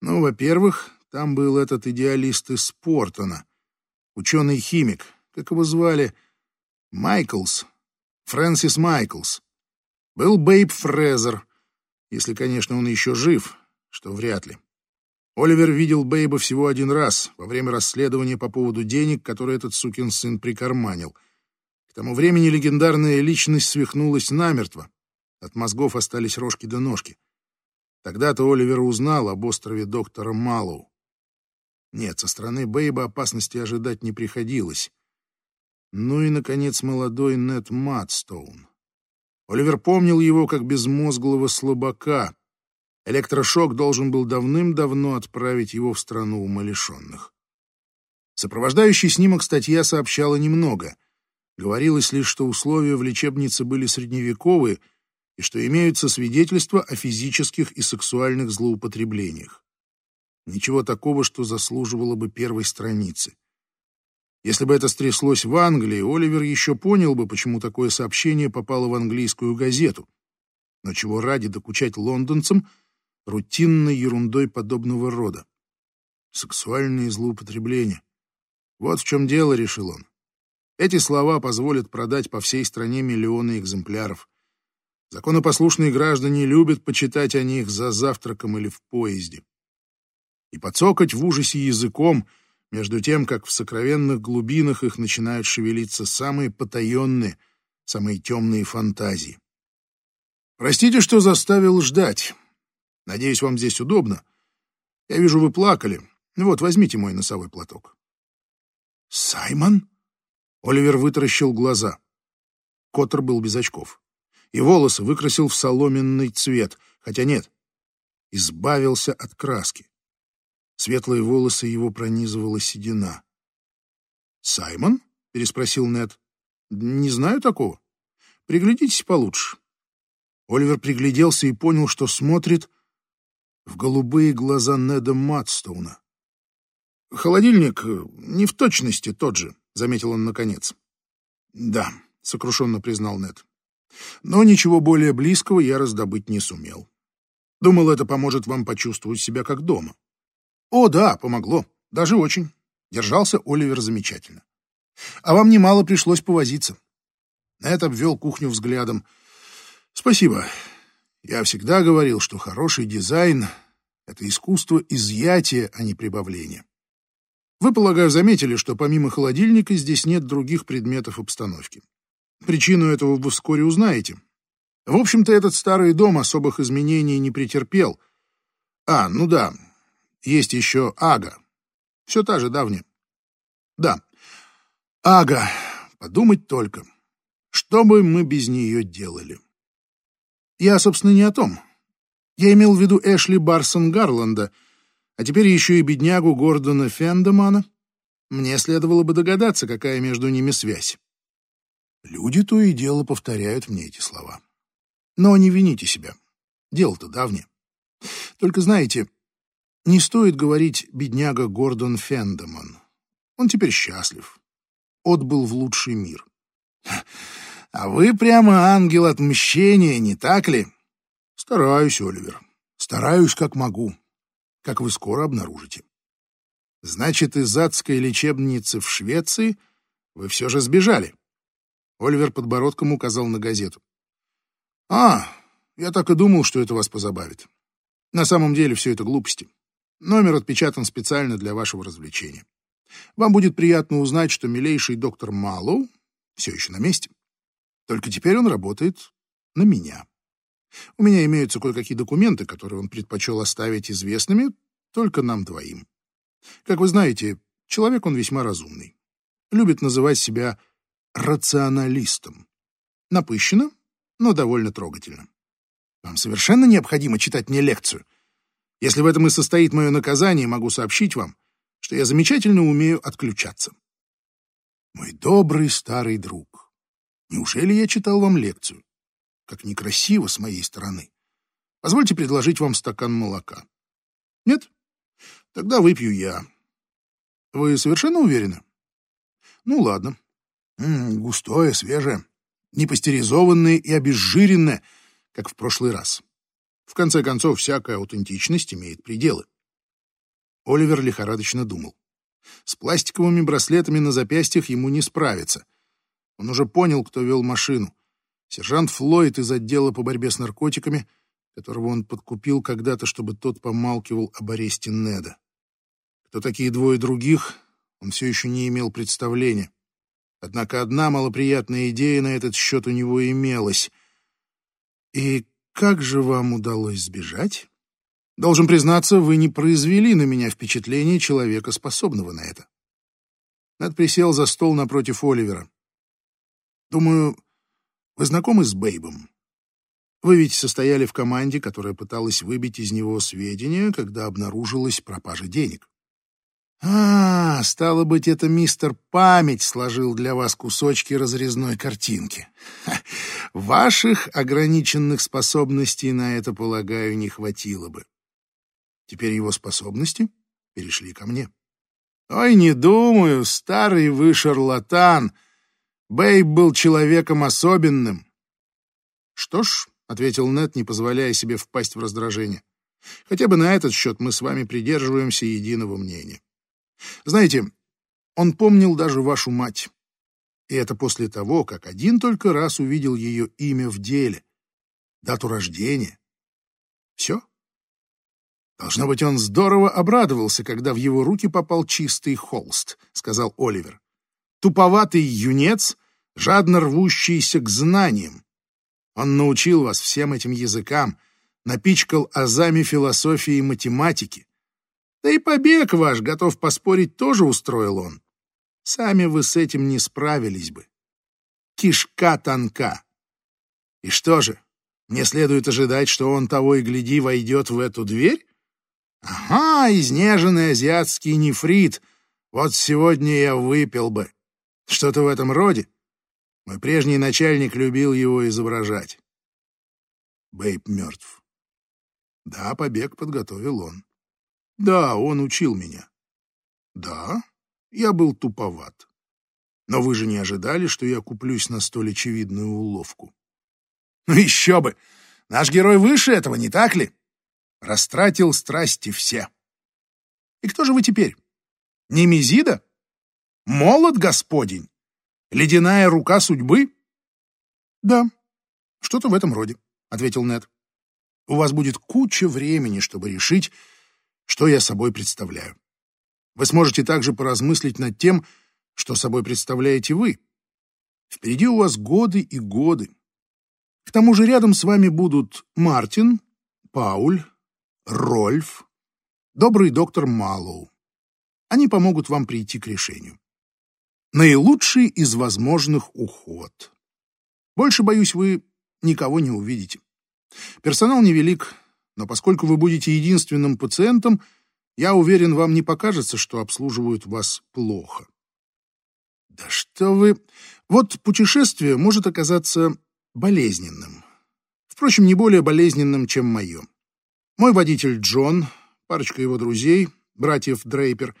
Ну, во-первых, там был этот идеалист из Портона, ученый-химик, как его звали, Майклс, Фрэнсис Майклс. Был Бейб Фрезер, если, конечно, он еще жив, что вряд ли. Оливер видел Бейба всего один раз, во время расследования по поводу денег, которые этот сукин сын прикарманил. К тому времени легендарная личность свихнулась намертво. От мозгов остались рожки до ножки. Тогда-то Оливер узнал об острове доктора Малоу. Нет, со стороны Бейба опасности ожидать не приходилось. Ну и, наконец, молодой Нед Матстоун. Оливер помнил его как безмозглого слабака, Электрошок должен был давным-давно отправить его в страну умалишенных. Сопровождающий снимок статья сообщала немного. Говорилось лишь, что условия в лечебнице были средневековые и что имеются свидетельства о физических и сексуальных злоупотреблениях. Ничего такого, что заслуживало бы первой страницы. Если бы это стряслось в Англии, Оливер еще понял бы, почему такое сообщение попало в английскую газету. Но чего ради докучать лондонцам — рутинной ерундой подобного рода. Сексуальные злоупотребления. Вот в чем дело, решил он. Эти слова позволят продать по всей стране миллионы экземпляров. Законопослушные граждане любят почитать о них за завтраком или в поезде. И подсокать в ужасе языком, между тем, как в сокровенных глубинах их начинают шевелиться самые потаенные, самые темные фантазии. Простите, что заставил ждать. Надеюсь, вам здесь удобно. Я вижу, вы плакали. Вот, возьмите мой носовой платок. Саймон? Оливер вытаращил глаза. Коттер был без очков. И волосы выкрасил в соломенный цвет, хотя нет, избавился от краски. Светлые волосы его пронизывала седина. «Саймон?» — переспросил Нед. «Не знаю такого. Приглядитесь получше». Оливер пригляделся и понял, что смотрит в голубые глаза Неда Матстоуна. «Холодильник не в точности тот же», — заметил он наконец. «Да», — сокрушенно признал Нед. «Но ничего более близкого я раздобыть не сумел. Думал, это поможет вам почувствовать себя как дома». «О, да, помогло. Даже очень». Держался Оливер замечательно. «А вам немало пришлось повозиться». Нед обвел кухню взглядом. «Спасибо. Я всегда говорил, что хороший дизайн — это искусство изъятия, а не прибавления. Вы, полагаю, заметили, что помимо холодильника здесь нет других предметов обстановки. Причину этого вы вскоре узнаете. В общем-то, этот старый дом особых изменений не претерпел. А, ну да, есть еще Ага. Все та же давняя. Да, Ага, подумать только. Что бы мы без нее делали? Я, собственно, не о том. Я имел в виду Эшли Барсон Гарланда — а теперь еще и беднягу Гордона Фендемана. Мне следовало бы догадаться, какая между ними связь. Люди то и дело повторяют мне эти слова. Но не вините себя. Дело-то давнее. Только знаете, не стоит говорить бедняга Гордон Фендеман. Он теперь счастлив. Отбыл в лучший мир. А вы прямо ангел отмщения, не так ли? Стараюсь, Оливер. Стараюсь, как могу как вы скоро обнаружите. Значит, из адской лечебницы в Швеции вы все же сбежали. Оливер подбородком указал на газету. А, я так и думал, что это вас позабавит. На самом деле все это глупости. Номер отпечатан специально для вашего развлечения. Вам будет приятно узнать, что милейший доктор Малоу все еще на месте. Только теперь он работает на меня. У меня имеются кое-какие документы, которые он предпочел оставить известными только нам двоим. Как вы знаете, человек он весьма разумный. Любит называть себя рационалистом. Напыщенно, но довольно трогательно. Вам совершенно необходимо читать мне лекцию. Если в этом и состоит мое наказание, могу сообщить вам, что я замечательно умею отключаться. Мой добрый старый друг, неужели я читал вам лекцию? Как некрасиво с моей стороны. Позвольте предложить вам стакан молока. Нет? Тогда выпью я. Вы совершенно уверены? Ну, ладно. М -м, густое, свежее, непастеризованное и обезжиренное, как в прошлый раз. В конце концов, всякая аутентичность имеет пределы. Оливер лихорадочно думал. С пластиковыми браслетами на запястьях ему не справиться. Он уже понял, кто вел машину. Сержант Флойд из отдела по борьбе с наркотиками, которого он подкупил когда-то, чтобы тот помалкивал об аресте Неда. Кто такие двое других, он все еще не имел представления. Однако одна малоприятная идея на этот счет у него имелась. «И как же вам удалось сбежать?» «Должен признаться, вы не произвели на меня впечатление человека, способного на это». Нед присел за стол напротив Оливера. «Думаю, вы знакомы с Бейбом? Вы ведь состояли в команде, которая пыталась выбить из него сведения, когда обнаружилась пропажа денег. А, стало быть, это мистер Память сложил для вас кусочки разрезной картинки. Ха, ваших ограниченных способностей на это, полагаю, не хватило бы. Теперь его способности перешли ко мне. Ой, не думаю, старый вы шарлатан — Бэйб был человеком особенным. Что ж, — ответил Нет, не позволяя себе впасть в раздражение, — хотя бы на этот счет мы с вами придерживаемся единого мнения. Знаете, он помнил даже вашу мать. И это после того, как один только раз увидел ее имя в деле, дату рождения. Все. Должно быть, он здорово обрадовался, когда в его руки попал чистый холст, сказал Оливер туповатый юнец, жадно рвущийся к знаниям. Он научил вас всем этим языкам, напичкал азами философии и математики. Да и побег ваш, готов поспорить, тоже устроил он. Сами вы с этим не справились бы. Кишка тонка. И что же, мне следует ожидать, что он того и гляди войдет в эту дверь? Ага, изнеженный азиатский нефрит. Вот сегодня я выпил бы. Что-то в этом роде. Мой прежний начальник любил его изображать. Бейб мертв. Да, побег подготовил он. Да, он учил меня. Да, я был туповат. Но вы же не ожидали, что я куплюсь на столь очевидную уловку. Ну еще бы! Наш герой выше этого, не так ли? Растратил страсти все. И кто же вы теперь? Немезида? Молод господень? Ледяная рука судьбы? Да, что-то в этом роде, ответил Нед. У вас будет куча времени, чтобы решить, что я собой представляю. Вы сможете также поразмыслить над тем, что собой представляете вы. Впереди у вас годы и годы. К тому же рядом с вами будут Мартин, Пауль, Рольф, добрый доктор Маллоу. Они помогут вам прийти к решению. Наилучший из возможных уход. Больше, боюсь, вы никого не увидите. Персонал невелик, но поскольку вы будете единственным пациентом, я уверен, вам не покажется, что обслуживают вас плохо. Да что вы... Вот путешествие может оказаться болезненным. Впрочем, не более болезненным, чем мое. Мой водитель Джон, парочка его друзей, братьев Дрейпер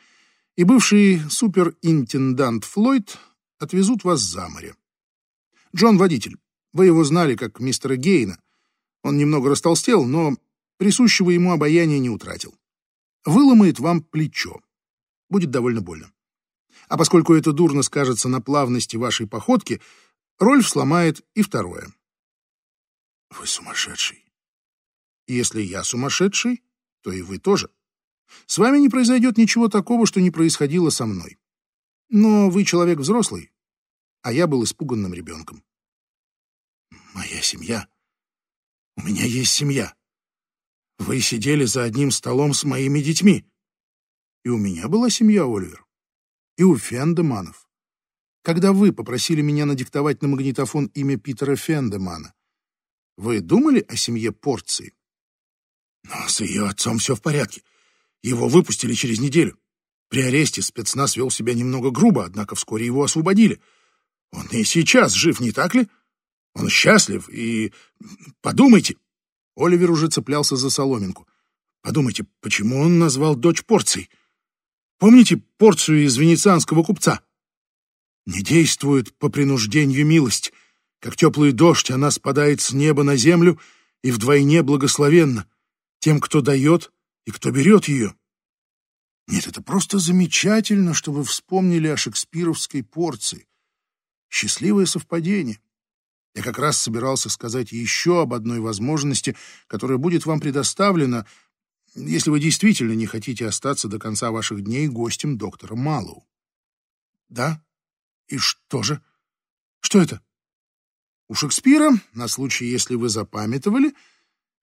и бывший суперинтендант Флойд отвезут вас за море. Джон — водитель. Вы его знали как мистера Гейна. Он немного растолстел, но присущего ему обаяния не утратил. Выломает вам плечо. Будет довольно больно. А поскольку это дурно скажется на плавности вашей походки, Рольф сломает и второе. Вы сумасшедший. Если я сумасшедший, то и вы тоже. С вами не произойдет ничего такого, что не происходило со мной. Но вы человек взрослый, а я был испуганным ребенком. Моя семья. У меня есть семья. Вы сидели за одним столом с моими детьми. И у меня была семья, Оливер. И у Фендеманов. Когда вы попросили меня надиктовать на магнитофон имя Питера Фендемана, вы думали о семье Порции? Но с ее отцом все в порядке. Его выпустили через неделю. При аресте спецназ вел себя немного грубо, однако вскоре его освободили. Он и сейчас жив, не так ли? Он счастлив, и... Подумайте, Оливер уже цеплялся за соломинку. Подумайте, почему он назвал дочь порцией? Помните порцию из венецианского купца? Не действует по принуждению милость. Как теплый дождь, она спадает с неба на землю и вдвойне благословенна тем, кто дает и кто берет ее. Нет, это просто замечательно, что вы вспомнили о шекспировской порции. Счастливое совпадение. Я как раз собирался сказать еще об одной возможности, которая будет вам предоставлена, если вы действительно не хотите остаться до конца ваших дней гостем доктора Малоу. Да? И что же? Что это? У Шекспира, на случай, если вы запамятовали,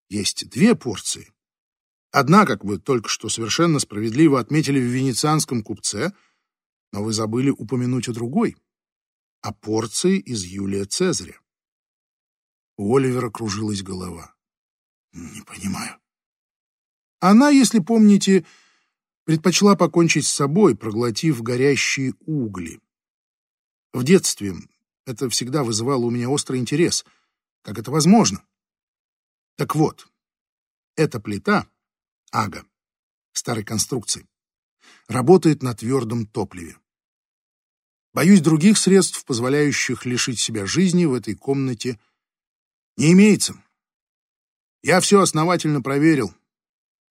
есть две порции. Одна, как вы только что совершенно справедливо отметили в венецианском купце, но вы забыли упомянуть о другой, о порции из Юлия Цезаря. У Оливера кружилась голова. Не понимаю. Она, если помните, предпочла покончить с собой, проглотив горящие угли. В детстве это всегда вызывало у меня острый интерес. Как это возможно? Так вот, эта плита, ага, старой конструкции, работает на твердом топливе. Боюсь, других средств, позволяющих лишить себя жизни в этой комнате, не имеется. Я все основательно проверил.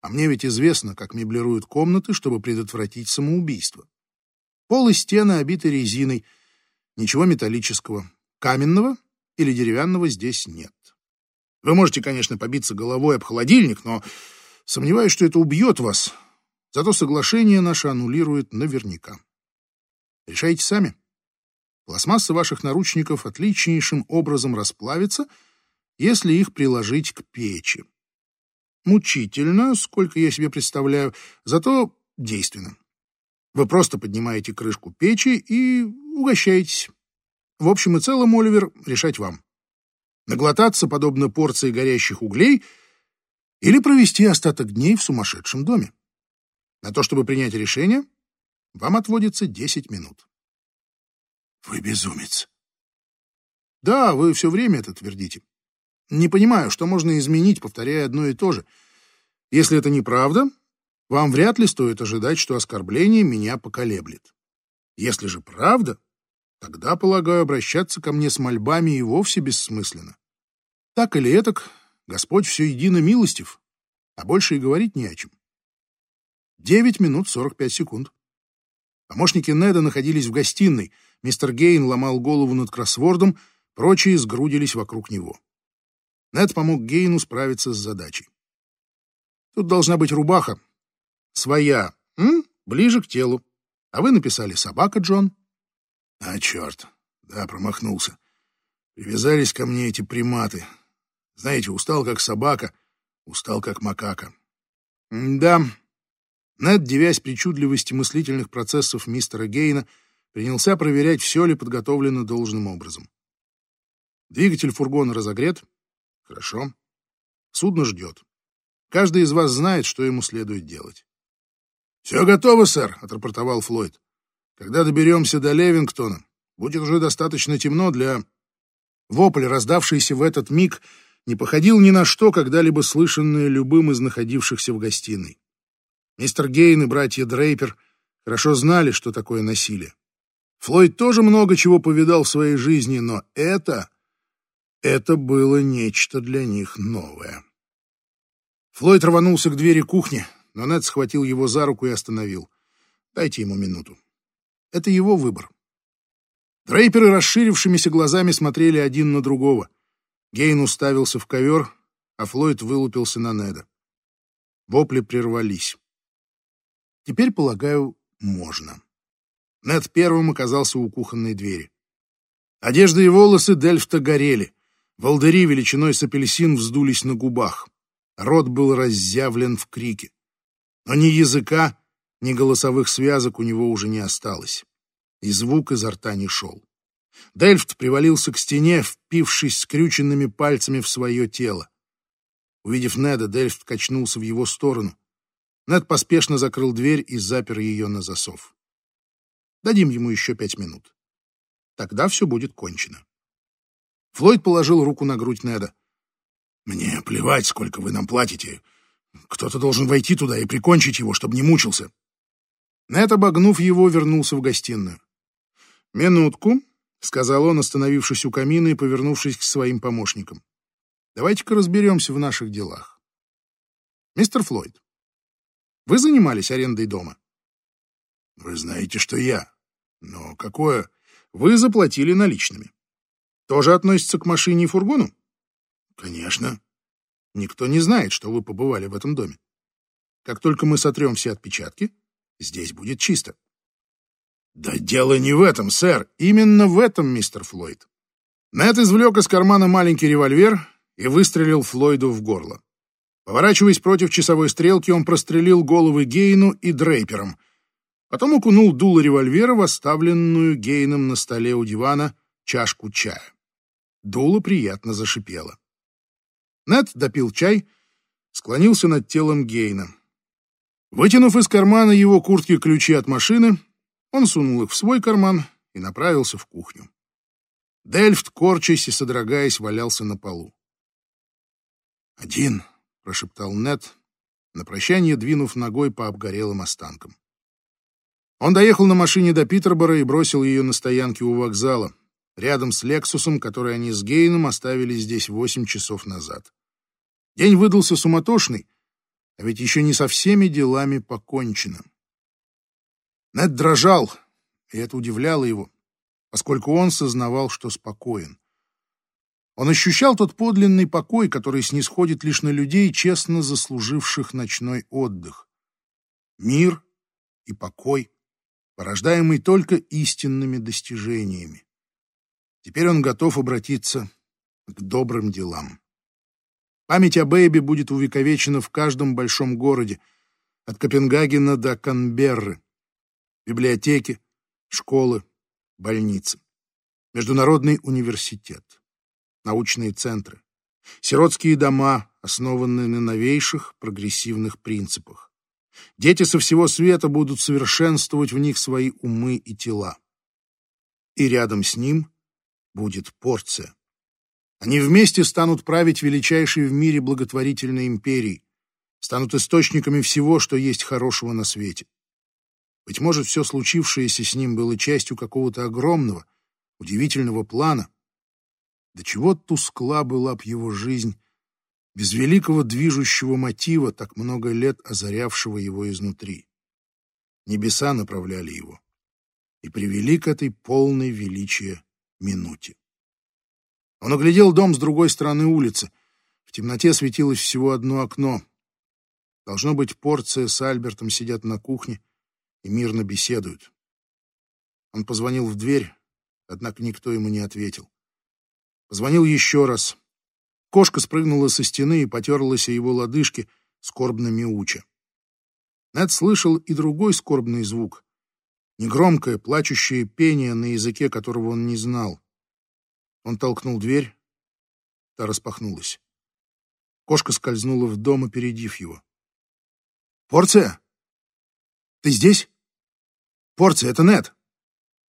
А мне ведь известно, как меблируют комнаты, чтобы предотвратить самоубийство. Пол и стены обиты резиной. Ничего металлического. Каменного или деревянного здесь нет. Вы можете, конечно, побиться головой об холодильник, но сомневаюсь, что это убьет вас. Зато соглашение наше аннулирует наверняка. Решайте сами. Пластмасса ваших наручников отличнейшим образом расплавится — если их приложить к печи. Мучительно, сколько я себе представляю, зато действенно. Вы просто поднимаете крышку печи и угощаетесь. В общем и целом, Оливер, решать вам. Наглотаться, подобно порции горящих углей, или провести остаток дней в сумасшедшем доме. На то, чтобы принять решение, вам отводится 10 минут.
Вы безумец.
Да, вы все время это твердите. Не понимаю, что можно изменить, повторяя одно и то же. Если это неправда, вам вряд ли стоит ожидать, что оскорбление меня поколеблет. Если же правда, тогда, полагаю, обращаться ко мне с мольбами и вовсе бессмысленно. Так или этак, Господь все едино милостив, а больше и говорить не о чем. Девять минут сорок пять секунд. Помощники Неда находились в гостиной. Мистер Гейн ломал голову над кроссвордом, прочие сгрудились вокруг него. Нед помог Гейну справиться с задачей. Тут должна быть рубаха, Своя, м? Ближе к телу. А вы написали «собака, Джон».
А, черт, да, промахнулся. Привязались ко мне эти приматы. Знаете, устал как собака, устал как макака.
да. Нед, девясь причудливости мыслительных процессов мистера Гейна, принялся проверять, все ли подготовлено должным образом. Двигатель фургона разогрет. Хорошо. Судно ждет. Каждый из вас знает, что ему следует делать.
«Все готово, сэр», — отрапортовал Флойд. «Когда доберемся до Левингтона, будет уже достаточно темно для...»
Вопль, раздавшийся в этот миг, не походил ни на что, когда-либо слышанное любым из находившихся в гостиной. Мистер Гейн и братья Дрейпер хорошо знали, что такое насилие. Флойд тоже много чего повидал в своей жизни, но это... Это было нечто для них новое. Флойд рванулся к двери кухни, но Нед схватил его за руку и остановил. «Дайте ему минуту. Это его выбор». Дрейперы расширившимися глазами смотрели один на другого. Гейн уставился в ковер, а Флойд вылупился на Неда. Вопли прервались. Теперь, полагаю, можно. Нед первым оказался у кухонной двери. Одежда и волосы Дельфта горели. Волдыри величиной с апельсин вздулись на губах. Рот был разъявлен в крике. Но ни языка, ни голосовых связок у него уже не осталось. И звук изо рта не шел. Дельфт привалился к стене, впившись скрюченными пальцами в свое тело. Увидев Неда, Дельфт качнулся в его сторону. Нед поспешно закрыл дверь и запер ее на засов. Дадим ему еще пять минут. Тогда все будет кончено. Флойд положил руку на грудь Неда.
«Мне плевать, сколько вы нам платите. Кто-то должен войти туда и прикончить его, чтобы не мучился.
Нет, обогнув его, вернулся в гостиную. «Минутку», — сказал он, остановившись у камина и повернувшись к своим помощникам. «Давайте-ка разберемся в наших делах. Мистер Флойд, вы занимались арендой дома?»
«Вы знаете, что я. Но какое...»
«Вы заплатили наличными. Тоже относится к машине и фургону?»
«Конечно».
Никто не знает, что вы побывали в этом доме. Как только мы сотрем все отпечатки, здесь будет чисто.
Да дело не в этом, сэр.
Именно в этом, мистер Флойд. Нэт извлек из кармана маленький револьвер и выстрелил Флойду в горло. Поворачиваясь против часовой стрелки, он прострелил головы Гейну и Дрейпером. Потом окунул дуло револьвера в оставленную Гейном на столе у дивана чашку чая. Дуло приятно зашипело. Нед допил чай, склонился над телом Гейна. Вытянув из кармана его куртки ключи от машины, он сунул их в свой карман и направился в кухню. Дельфт, корчась и содрогаясь, валялся на полу. «Один», — прошептал Нед, на прощание двинув ногой по обгорелым останкам. Он доехал на машине до Питербора и бросил ее на стоянке у вокзала, рядом с Лексусом, который они с Гейном оставили здесь восемь часов назад. День выдался суматошный, а ведь еще не со всеми делами покончено. Нед дрожал, и это удивляло его, поскольку он сознавал, что спокоен. Он ощущал тот подлинный покой, который снисходит лишь на людей, честно заслуживших ночной отдых. Мир и покой, порождаемый только истинными достижениями. Теперь он готов обратиться к добрым делам. Память о Бэйби будет увековечена в каждом большом городе, от Копенгагена до Канберры, библиотеки, школы, больницы, Международный университет, научные центры, сиротские дома, основанные на новейших прогрессивных принципах. Дети со всего света будут совершенствовать в них свои умы и тела. И рядом с ним будет порция. Они вместе станут править величайшей в мире благотворительной империей, станут источниками всего, что есть хорошего на свете. Быть может, все случившееся с ним было частью какого-то огромного, удивительного плана. До чего тускла была б его жизнь, без великого движущего мотива, так много лет озарявшего его изнутри. Небеса направляли его и привели к этой полной величия минуте. Он оглядел дом с другой стороны улицы. В темноте светилось всего одно окно. Должно быть, порция с Альбертом сидят на кухне и мирно беседуют. Он позвонил в дверь, однако никто ему не ответил. Позвонил еще раз. Кошка спрыгнула со стены и потерлась о его лодыжки, скорбно мяуча. Нед слышал и другой скорбный звук. Негромкое, плачущее пение на языке, которого он не знал. Он толкнул дверь, та распахнулась. Кошка скользнула в дом, опередив его. «Порция? Ты здесь?» «Порция, это Нет!»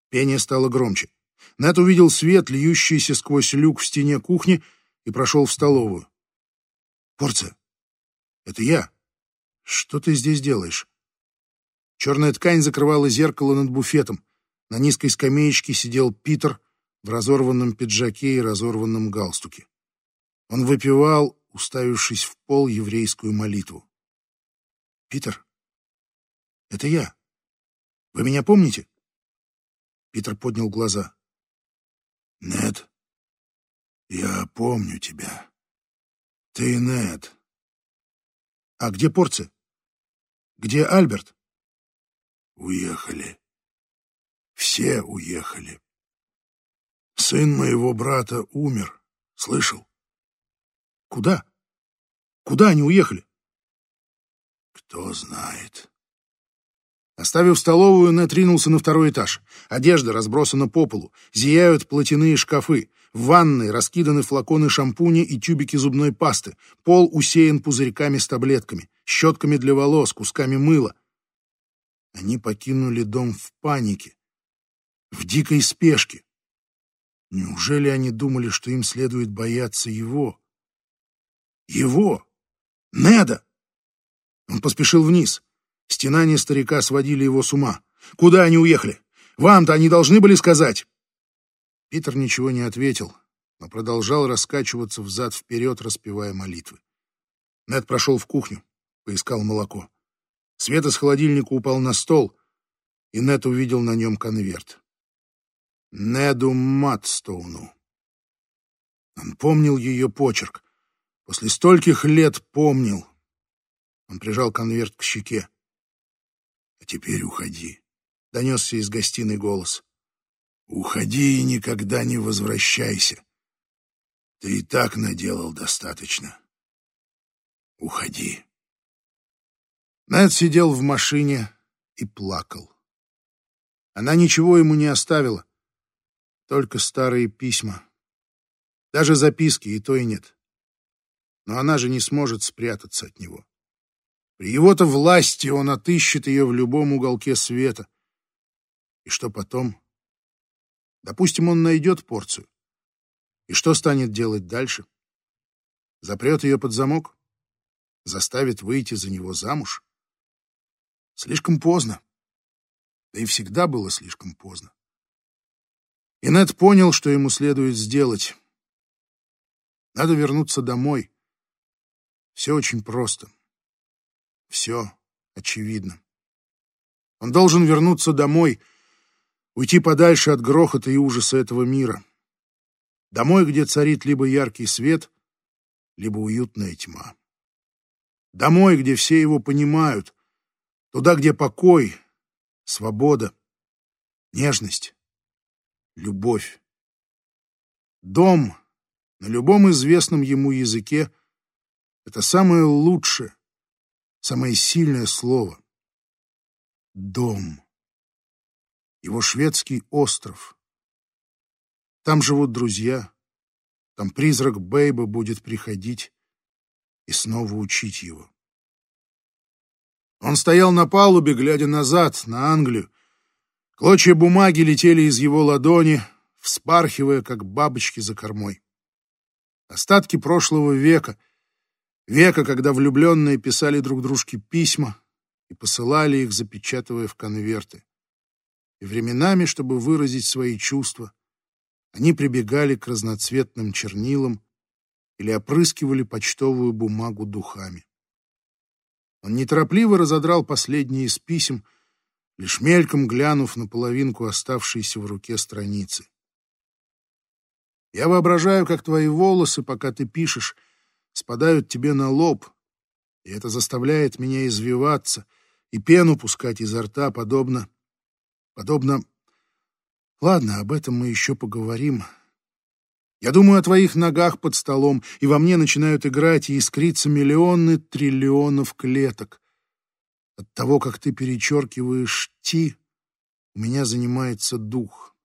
Пение стало громче. Нет увидел свет, льющийся сквозь люк в стене кухни, и прошел в столовую. «Порция, это я. Что ты здесь делаешь?» Черная ткань закрывала зеркало над буфетом. На низкой скамеечке сидел Питер в разорванном пиджаке и разорванном галстуке. Он выпивал, уставившись в пол, еврейскую молитву. «Питер, это я. Вы меня помните?» Питер поднял глаза.
«Нет, я помню тебя. Ты Нет.
А где порция? Где Альберт?»
«Уехали. Все уехали. Сын моего брата умер. Слышал?»
«Куда? Куда они уехали?»
«Кто знает».
Оставив столовую, Нэт ринулся на второй этаж. Одежда разбросана по полу, зияют платяные шкафы. В ванной раскиданы флаконы шампуня и тюбики зубной пасты. Пол усеян пузырьками с таблетками, щетками для волос, кусками мыла. Они покинули дом в панике, в дикой спешке. Неужели они думали, что им следует бояться его? Его! Неда! Он поспешил вниз. Стенания старика сводили его с ума. «Куда они уехали? Вам-то они должны были сказать!» Питер ничего не ответил, но продолжал раскачиваться взад-вперед, распевая молитвы. Нед прошел в кухню, поискал молоко. Свет из холодильника упал на стол, и Нед увидел на нем конверт. Неду Матстоуну. Он помнил ее почерк. После стольких лет помнил. Он прижал конверт к щеке.
А теперь уходи.
Донесся из гостиной голос.
Уходи и никогда не возвращайся. Ты и так наделал достаточно. Уходи.
Нед сидел в машине и плакал. Она ничего ему не оставила, только старые письма. Даже записки и то и нет. Но она же не сможет спрятаться от него. При его-то власти он отыщет ее в любом уголке света. И что потом? Допустим, он найдет порцию. И что станет делать дальше? Запрет ее под замок? Заставит выйти за него замуж? Слишком поздно. Да и всегда было слишком поздно. И Нед понял, что ему следует сделать. Надо вернуться домой. Все очень просто. Все очевидно. Он должен вернуться домой, уйти подальше от грохота и ужаса этого мира. Домой, где царит либо яркий свет, либо уютная тьма. Домой, где все его понимают, туда, где покой, свобода, нежность, любовь. Дом на любом известном ему языке — это самое лучшее, самое сильное слово — дом. Его шведский остров. Там живут друзья, там призрак Бейба будет приходить и снова учить его. Он стоял на палубе, глядя назад, на Англию. Клочья бумаги летели из его ладони, вспархивая, как бабочки за кормой. Остатки прошлого века, века, когда влюбленные писали друг дружке письма и посылали их, запечатывая в конверты. И временами, чтобы выразить свои чувства, они прибегали к разноцветным чернилам или опрыскивали почтовую бумагу духами. Он неторопливо разодрал последние из писем, лишь мельком глянув на половинку оставшейся в руке страницы. Я воображаю, как твои волосы, пока ты пишешь, спадают тебе на лоб, и это заставляет меня извиваться и пену пускать изо рта, подобно... подобно... Ладно, об этом мы еще поговорим. Я думаю о твоих ногах под столом, и во мне начинают играть и искриться миллионы триллионов клеток. От того, как ты перечеркиваешь «ти», у меня занимается дух.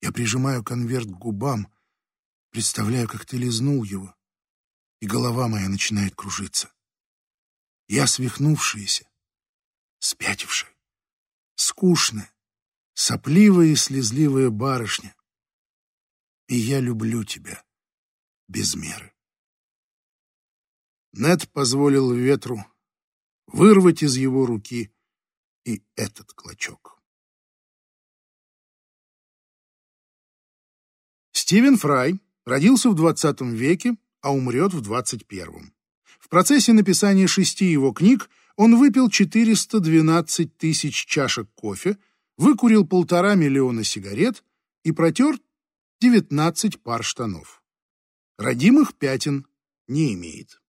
Я прижимаю конверт к губам, представляю, как ты лизнул его, и голова моя начинает кружиться. Я свихнувшаяся, спятившая, скучная, сопливая и слезливая барышня. И я люблю тебя без меры. Нед позволил ветру вырвать из его руки и этот клочок. Стивен Фрай родился в 20 веке, а умрет в 21. В процессе написания шести его книг он выпил 412 тысяч чашек кофе, выкурил полтора миллиона сигарет и протер 19 пар штанов. Родимых пятен не имеет.